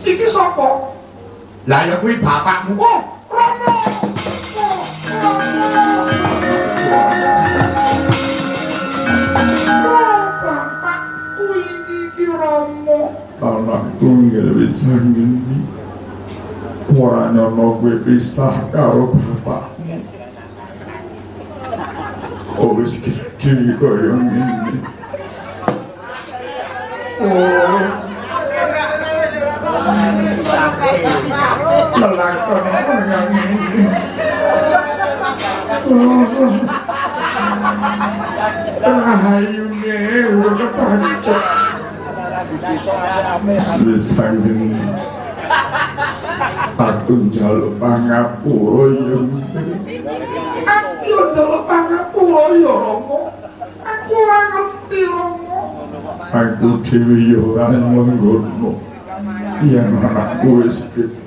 Iki sapa? Lah ya kuwi bapakmu. Oh, Rama. Oh, bapakku iki iki Rama. anak tunggal bisa ora nyono kowe pisah karo bapakmu oh wis gede kaya ngene Oh. Lelakon kaya ngene. Rahayune wis ngene aku njaluk pangapura ya Aku yo jaluk pangapura ya Rama. Aku ora ngerti Rama. aku dhewe ya ora menggono yen anakku wis gede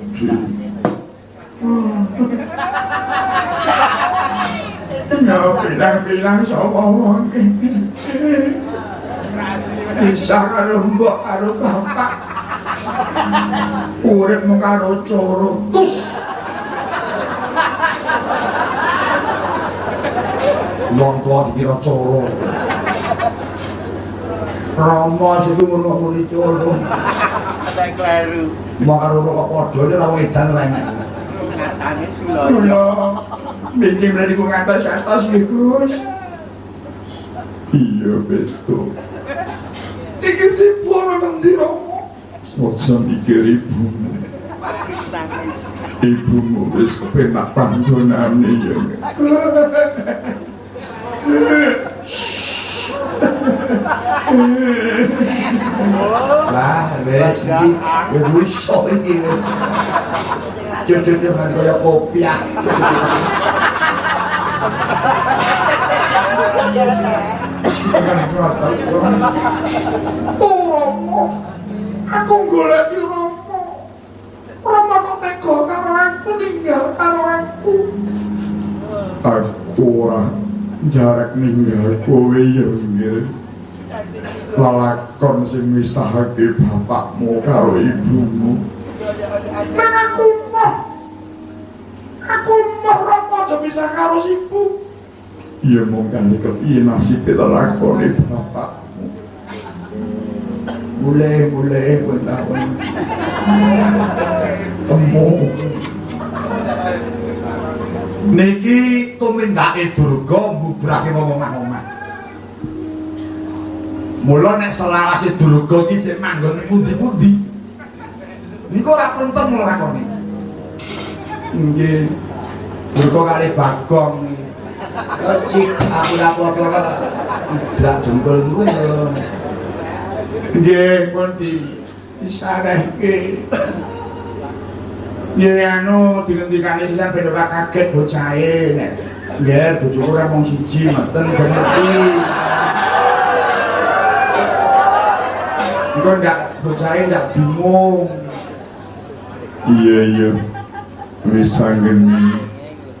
Ya bilang-bilang sapa wong iki. Bisa mbok karo bapak. Urip mung karo coro. Tus. Wong tua dikira coro. Rama siku ngono muni coro. Ada kleru. Mau karo rokok padha iki ora wedan renek. Ngatane sulo. Bikin dari ku ngatas atas nggih Gus. iya betul Iki sipur ngendi Rama? Ojo mikir ibumu ibumu wis kepenak panggonane ya Lah, wis iki ya rusak iki. Jodoh dengan kaya kopiah. Oh, aku golek Rama. Rama kok tega karo aku ninggal karo aku. aku ora jarak ninggal kowe ya nggih lalakon sing misahake bapakmu karo ibumu Nang aku mah. Aku mah Rama aja bisa karo sibu. ya mung kali kepiye nasib lalakone bapakmu Mulai, mulai, tahun. Temu. Niki tumindake Durga mbubrake omah-omah. Mula nek selawase Durga iki cek manggon ning pundi-pundi. Niku ora tentrem nglakoni. Nggih. Durga kali Bagong. Cik, aku ora apa-apa. Tidak jempolmu ya. Nggih, pun di disarehke. Nggih anu dingendikane sisan ben ora kaget bocahe nek nggih bojoku ora mung siji mboten ben ngerti. Engko ndak bocahe ndak bingung. iya iya wis anggeni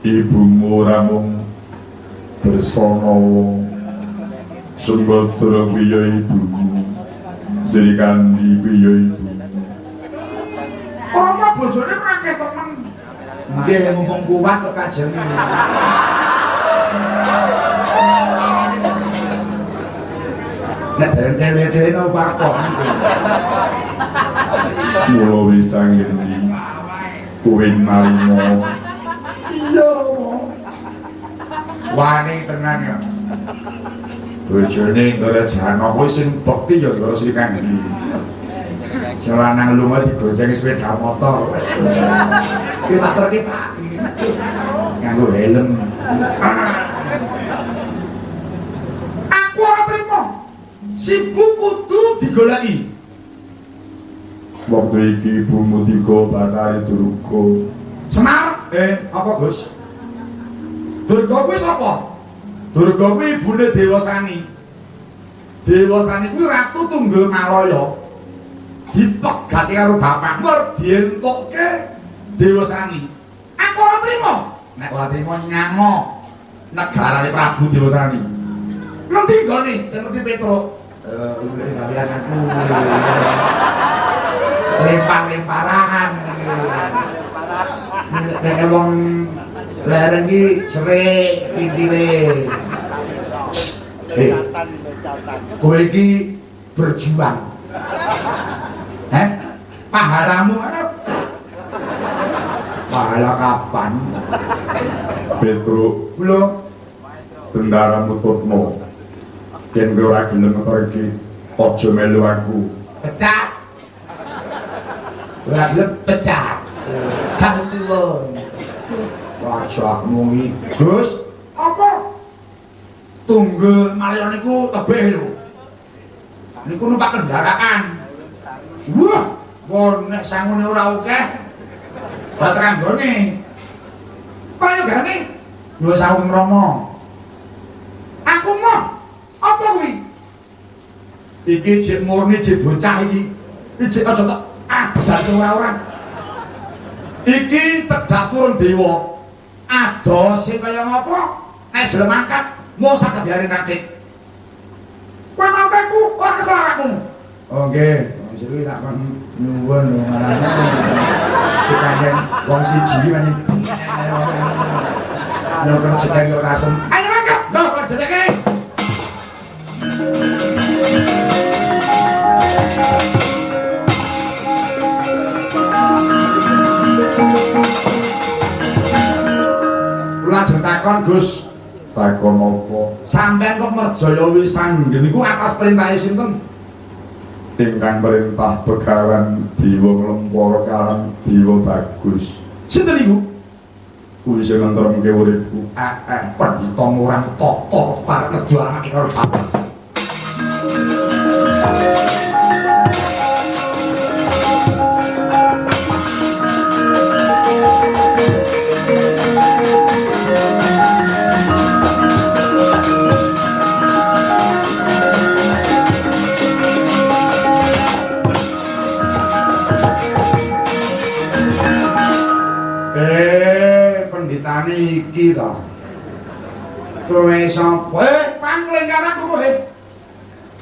ibumu ora mung bersana Sumbatra piya ibumu Sri Kandi piye iku? Apa bojone akeh temen? Nggih ngomong kuat kok kajeng. Nek dereng dhewe-dhewe no pakon. Mula wis angin iki. Kuwi Wani tenan ya. Bojone ndara jana kuwi sing bekti ya karo sing kang. Iki sing lanang lunga digojeng sepeda motor. Ki tak terki Pak. Nganggo helm. Aku ora trimo. Si bu kudu digoleki. Waktu iki ibumu tiga bakari duruga. Semar? Eh apa Gus? Durga kuwi sapa Durga kuwi ibune Dewa Sani. Dewa Sani kuwi ratu tunggal Malaya. Dipegati karo bapak. Mur dientukke Dewa Sani. Aku ora trimo nek ora trimo nyango negarane Prabu Dewa Sani. Ngendi gone sing ngerti Petruk eh uh, gawean aku. Lempar-lemparan. Nek wong leren iki cerik pindile eh kowe iki berjuang. Eh pahalamu pahala kapan? Petruk belum tendara mututmu. Yen kowe ora gelem ngetor iki aja melu aku. Pecat. Ora gelem pecat. Kantuwun rajakmu iki Gus. apa tunggu Mario niku tebih lho. Niku numpak kendaraan wah wong nek sangune ora akeh ora tekan gone prayogane yo sawung romo aku mau apa kuwi? Iki jek murni jek bocah iki. Iki aja tak ajar ora-ora. Iki tedak turun dewa. Ada sing kaya ngopo? Nek gelem angkat mau saged biarin nanti. Kowe mangkeku ora kesel awakmu oh nggih. Wong sing tak kon nyuwun lho. Marane kita sing wong siji mani Lho kerja kaya rasem. Ayo mangkat. Lho kok jenenge? Kula ajeng takon Gus, takon apa sampean kok merjaya wisan niku atas perintah sinten? ingkang perintah begawan diwa nglempor kalan diwa bagus Sinten niku? kuwi sing nentremke uripku Eh, eh, pendhita murang toto para kerja anake karo bapak. Iki to. Kowe sapa? Eh, pangling karo aku kowe.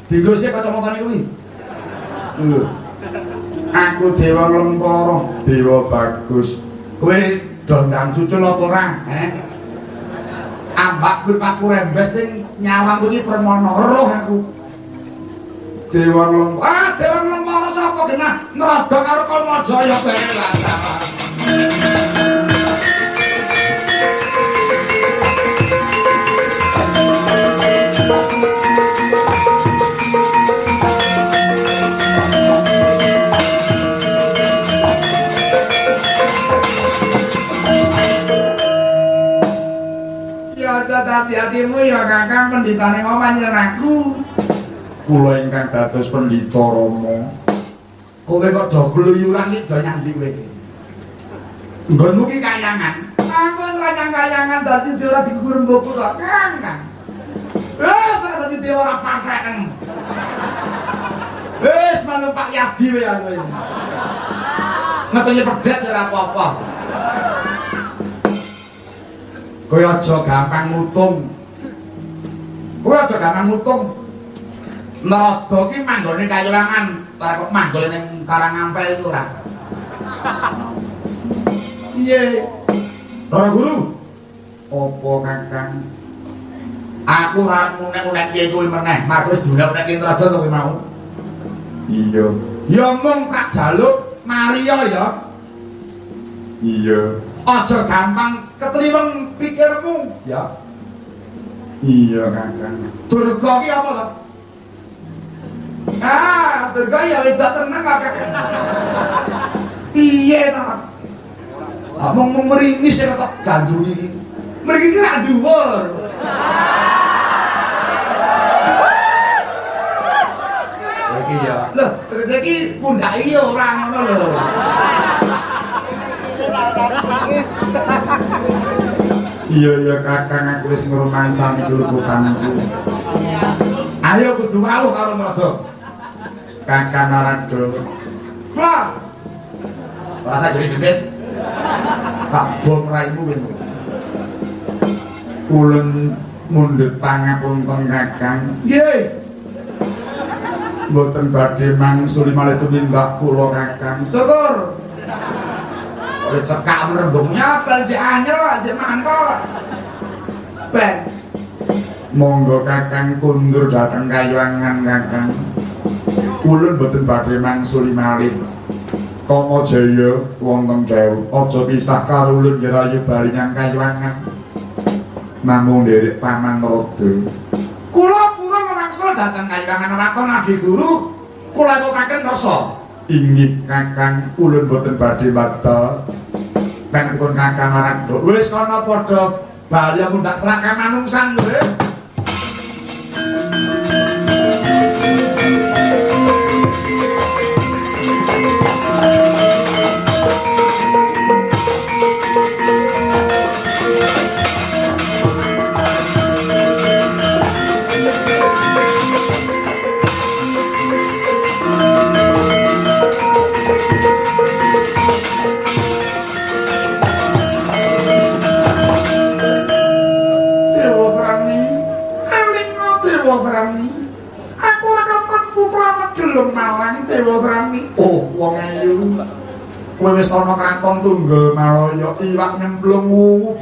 Dinggo sik kacamata niku kuwi. Lho. Aku dewa lempara, dewa bagus kowe dondang cucul apa ora? Eh? Ambak kuwi paku rembes ning nyawang kuwi permono roh aku. Dewa lempara, ah dewa lempara sapa genah? Nerada karo Kalmajaya kowe lah. Hati-hatimu ya kakang penditane mau panjenengan aku. kula ingkang dados pendhita Rama Kowe kok do gluyuran iki do nyang ndi kowe? Nggonmu ki kayangan. Aku wis ora nyang kayangan dadi ora dikukur mbokku kok. Kakang. Wis ora dadi dewa ora pakreken. Wis manumpak yadi wae aku iki. Ngetoni pedet ora apa-apa. Kowe aja gampang mutung. Kowe aja gampang mutung. Narada ki manggone kayulangan, ora kok manggone ning Karangampel iku ora. Iye. Para guru. Apa Kakang? Aku ora munek-munek kiye kuwi meneh, margo wis diunek-unek Indrada to kuwi mau. Iya. Ya mung tak jaluk Maria ya. Iya. Aja gampang ketriweng pikirmu ya. Iya, Kakang. Durga ki apa to? Ah, Durga ya wedok tenang kok. Piye to? Ah, mung meringis ya kok gandrung iki. Mriki ki ra dhuwur. Iki ya. Loh, terus iki pundak iki ora ngono lho. Iya, iya, Kakang aku wis ngrumani sami kelututanku. Ayo kudu wau karo Narada. Kakang Narada. Lah. Rasa jadi jepit. Tak bom raimu kowe. Kulon mundhut pangapun teng Kakang. Nggih. Mboten badhe mangsuli malih tumindak kula Kakang. Syukur. Oleh cekak merembungnya bal jek anyel jek mantol. Ben. Monggo Kakang kundur dhateng kayuwangan Kakang. Kulon mboten badhe mangsuli malih. Kama Jaya wonten Dewu, aja pisah karo ulun Yerayu bali nyang kayuwangan. Namung nderek paman Rada. Kula purun mangsul dateng kayuwangan Raton Adi Guru. Kula tutaken kersa. Inggih Kakang, ulun boten badhe wadal. Pengen Kakang Narada. Wis kana padha bali mundak seraka manungsan kowe. Gelem malang Dewa Srani. Oh, wong ayu. Kowe wis ana kraton tunggal Malaya, iwak nyemplung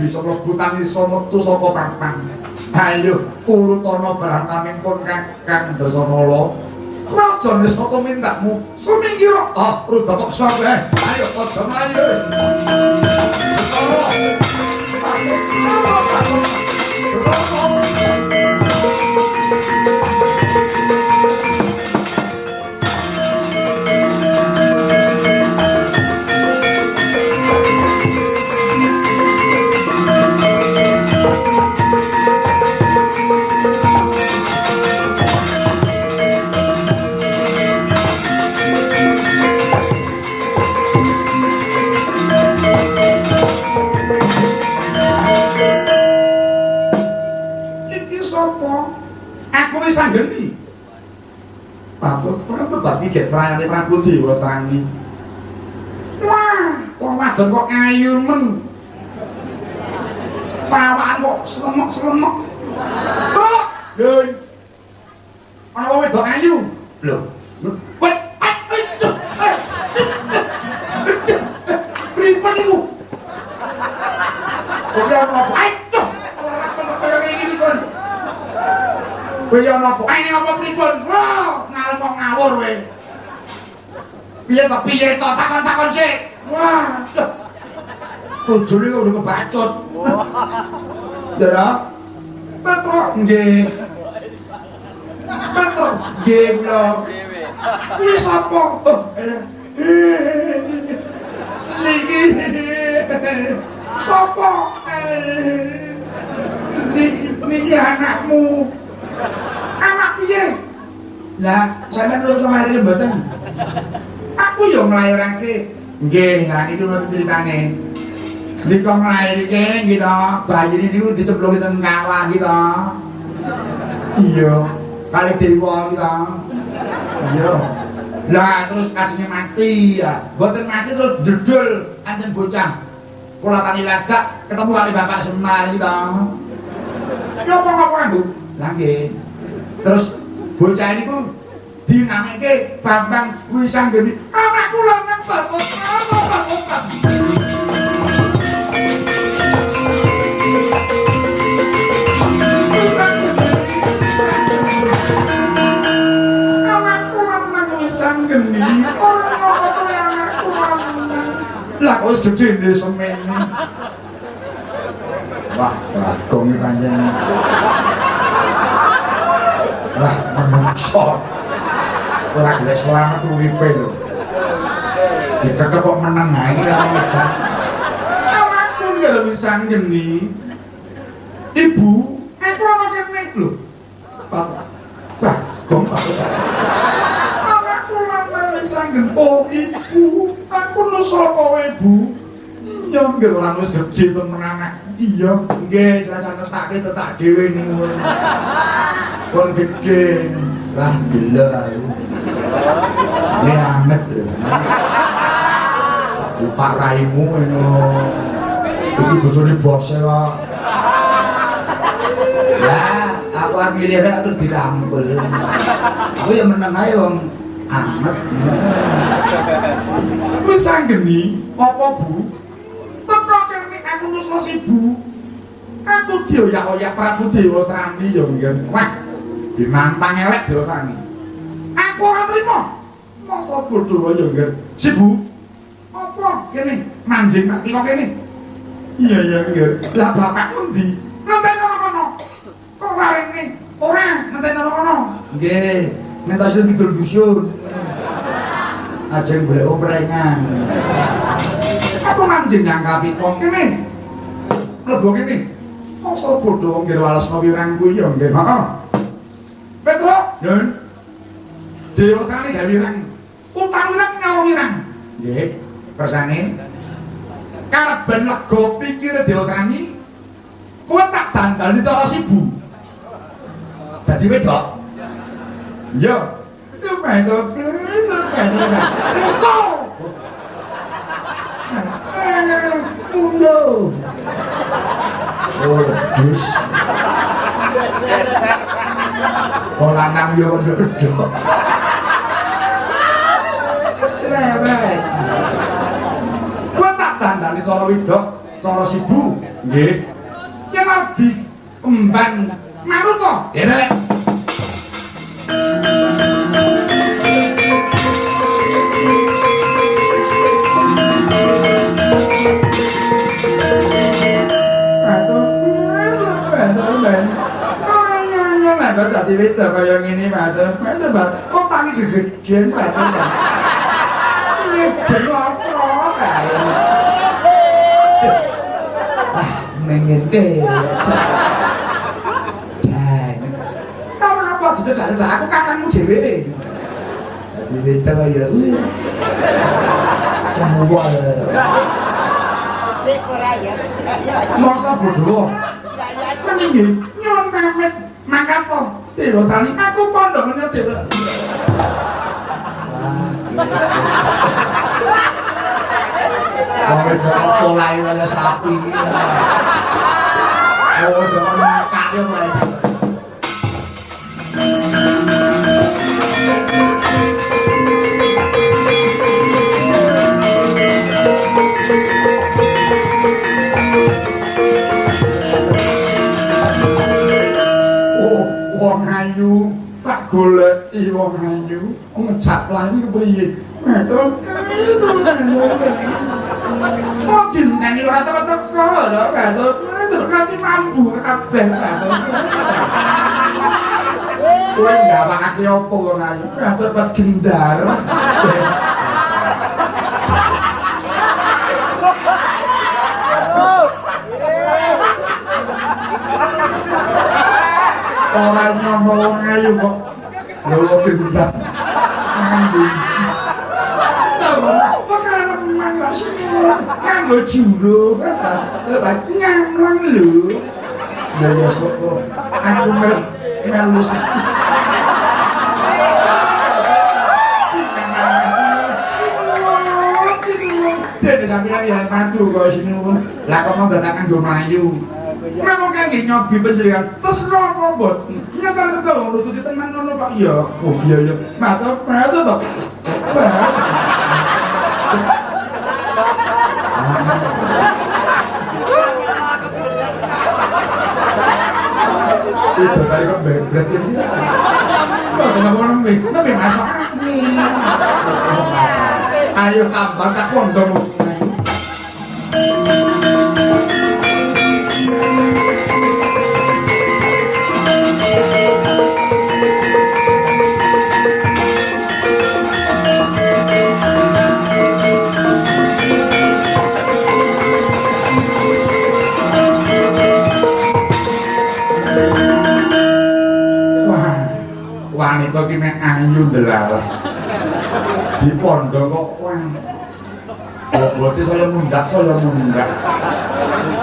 bisa mlebu tan iso metu saka papan. Ayo, turut ana barantaning pun Kakang Dasanala. Raja Nistata mindakmu sumingkira. Ah, rada peksa kowe. Ayo aja mlayu. Iki Pengetebas iki gek serayane Prabu Dewa Srani. Wah, wong wadon kok ayu men. Pawakan kok slemek-slemek. Kok, lho. Ana wong wedok ayu. Lho. Wet, wet. Pripun iku? Kok ya apa? Ayo. Kaya ngene pun. Kowe ya napa? Ini apa pripun? Wah, ngalem kok ngawur kowe. Piye to piye to takon-takon sik. Wah. Bojone kok udah kebacut. Dara. Petro nggih. Petro nggih kula. Kuwi sapa? Oh, eh. Niki. Sapa? Eh. Niki niki anakmu. Anak piye? Lah, sampean lho sama hari mboten. Aku yo nglairake. Nggih, nah iki ngono ceritane. Nika nglairake nggih to, bayine niku dicemplungi teng iki to. Iya, kali dewa to. Iya. Lah terus kasihnya mati ya. Mboten mati terus jedul anten bocah. Kula tani lagak ketemu kali Bapak Semar iki to. Ya apa ngapa Bu? Lah nggih. Terus bocah niku dinamike Bambang Wisanggeni anak kula nang bakul apa bakul Lah wis dudu ndi semene. Wah, bagong iki panjenengan. Wah, menungso. Ora gelek selamat uripe lho. Dikekep kok meneng ae karo medan. Aku nggak bisa geni. Ibu, aku ana kene lho. Pak. Pak. Anakku lamar wis anggen. Oh, ibu, aku nusul kowe, Bu. Iya, nggih ora wis gedhe temen anak. Iya, nggih, jelasan tetake tetak dhewe niku. Pun gedhe. Lah, gila aku. Ini amet lho. Pak raimu ngono. Iki bojone bose kok. Lah, aku arep milih rek terus dirambel. Aku ya meneng ae wong amet. Wis anggeni apa Bu? Teko kene aku nus ibu. Aku dioyak-oyak Prabu Dewa Srami ya nggih. Wah, dinantang elek Dewa Srami. Aku ora trimo. Masa bodho wae ya nggih. Si Bu. Apa kene manjing mak kok kene? Iya iya nggih. Lah bapakku ndi? Ngenteni ana kono. Kok warene? Ora ngenteni ana kono. Nggih, ngentos kidul dusun. Ajeng golek omprengan. Apa manjing nyangkapi kok kene? Mlebu kene. Masa bodho nggih walesno wirang kuwi ya nggih. Heeh. Petro, Yun. Dewa sekali gawe wirang. Utang wirang nyawa wirang. Nggih. Kersane. Karep ben lega pikir Dewa Srani. Kowe tak dandani cara sibu. Dadi wedok. Iya. Itu wedok. Itu wedok. Itu. Mundo. Oh, dus. Oh, lanang yo nduk-nduk. Cerewet. Kowe tak dandani cara wedok, cara sibu. Nggih. Yen arep kembang manut to? Ya nek. Nek dadi wedok kaya ngene, Pak. Itu, Pak. Kok tangi gegeden, Pak. Gegeden apa kae? Mengente. Jang. Kau kenapa dijajal aku kakangmu dhewe. Dadi wedok ya wih. Cembol. Cek ora ya. Masa bodoh. Kan iki nyuwun pamit mangkat to. Dewa Sani aku pondokane Dewa. Wong wedok polai wala sapi. Oh, jangan kake mulai. Goleki wong ayu. Ngejak lagi kepriye? Metro itu. Kok dinteni ora teko-teko lho, Metro. Metro nanti mampu kabeh, Metro. Kowe ndawakake apa wong ayu? Metro pat gendar. Ora nyoba wong ayu kok. Lho gendar. Nganggo juru, ngamlang lho. Ya ya sok aku mel melu sih. Dene sampeyan ya mantu kok sini Lah kok mau dadakan nggo mlayu. Memang kan nggih nyobi penjenengan. Terus napa mboten? Nyetel tetel nututi tenan ngono Pak. Iya. Oh iya iya. Matur, matur to. Itu tadi kok bebret ya. Mboten apa nembe. Nembe masak nih. Ayo tambah tak kondom. Wanita ki nek ayu ndelalah. Dipondo kok wah. Bobote saya mundak, saya mundak.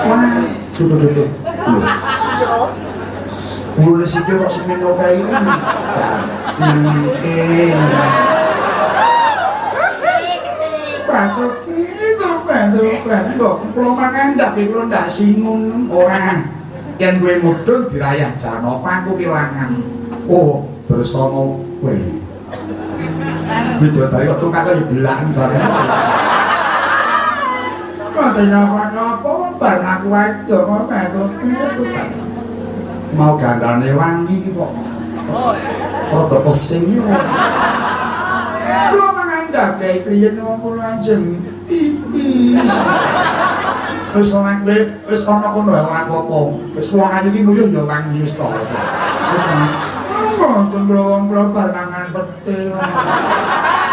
Wah, tuh. Mulai sikil kok semino kayak ini. Cantik. Batuk itu, batuk, batuk. Kalau mangan dak, kalau ndak singung orang. Yang gue mudul dirayah jano, aku kilangan. Oh, bersono gue. Video dari waktu kakak ya bilang bareng. Kata nyapa-nyapa, bareng aku aja, kok itu kan. Mau gandane wangi kok. Rada pesing kok. Kulo mangandhap kae kliyen ngomong anjing pipis. Wis ora kowe wis ana kono ora apa-apa. Wis wong ayu iki nguyuh ya wangi wis to. Wis. Wong kulo wong kulo bar mangan pete.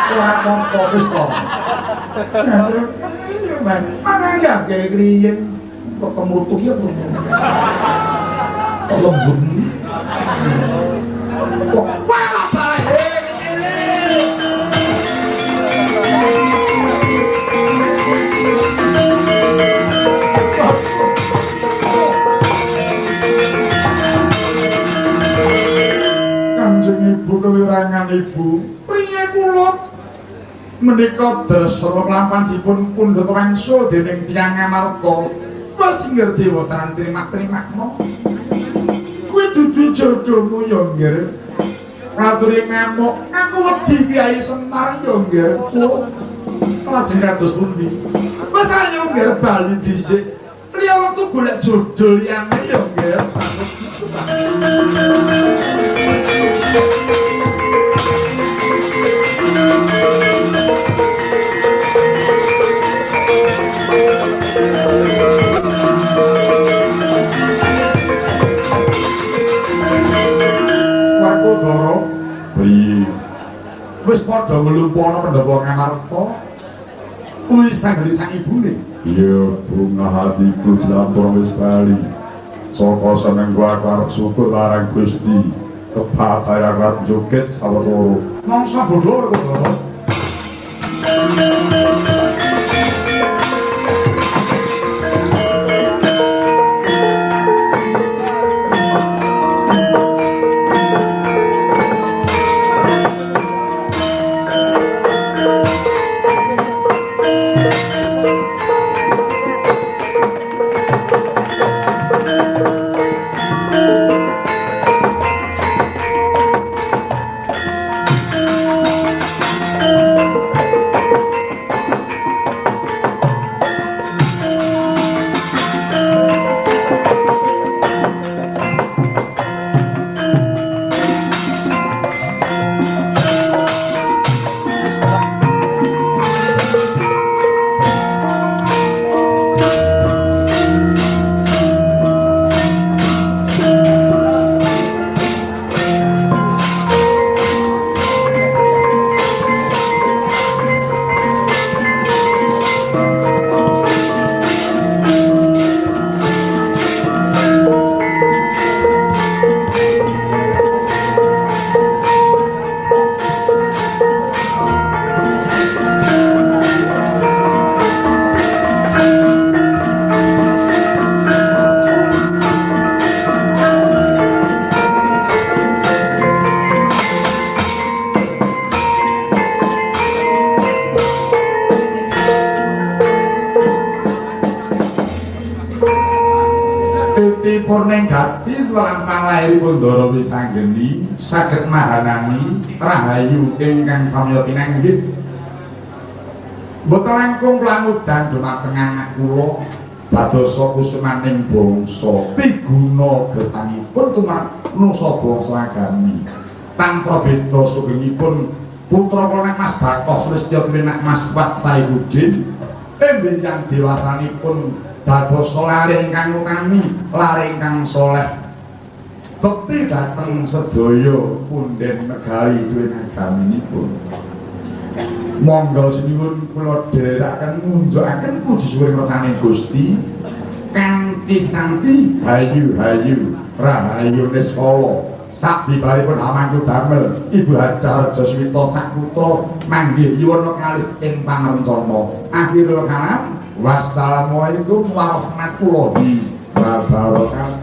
Ora apa-apa wis to. Mangandhap kae kliyen kok kemutuk ya kok. Kok lembut. Kok kewirangan Ibu, priye kula menika dresel lampah dipun pundhut wangsul dening tiyang Amarta. Wes ngerti wa saran terima-terima. Kuwi dudu jodohmu ya, Nggir. Ngaturi ngamuk, aku wedi Kyai Semar ya, Nggir. Lajeng kados pundi? Wes ayo Nggir bali dhisik. Liya wektu golek jodoh liyane ya, Nggir. Pendhawa Ngamarta. Kuwi sanggri sak ibune. Iya, bunga hatiku dilampur wis bali. Saka seneng gua aku arep syukur larang Gusti. Kepatai aku arep joget sawetara. Mangsa bodho Warkodara. Samya pinanggih. Mboten langkung lamudan dumateng anak kula dadosa kusumaning bangsa piguna gesangipun tumanusa bangsa agami. Tanpa beda sugengipun putra kula Mas Batos Listya Minak Mas Wat Saihudin embenjang dewasanipun dadosa lare ingkang utami, lare ingkang saleh. Bekti dhateng sedaya punden negari duwe agaminipun. Monggo sinuwun kula dherekaken ngunjukaken puji syukur kersane Gusti kanthi santi. Hayu-hayu rahayu niskala sabibaripun amanku damel Ibu Hajar Rejo Swita Sakuta manggih yuwana kalis ing pangrencana akhirul kalam wassalamualaikum warahmatullahi wabarakatuh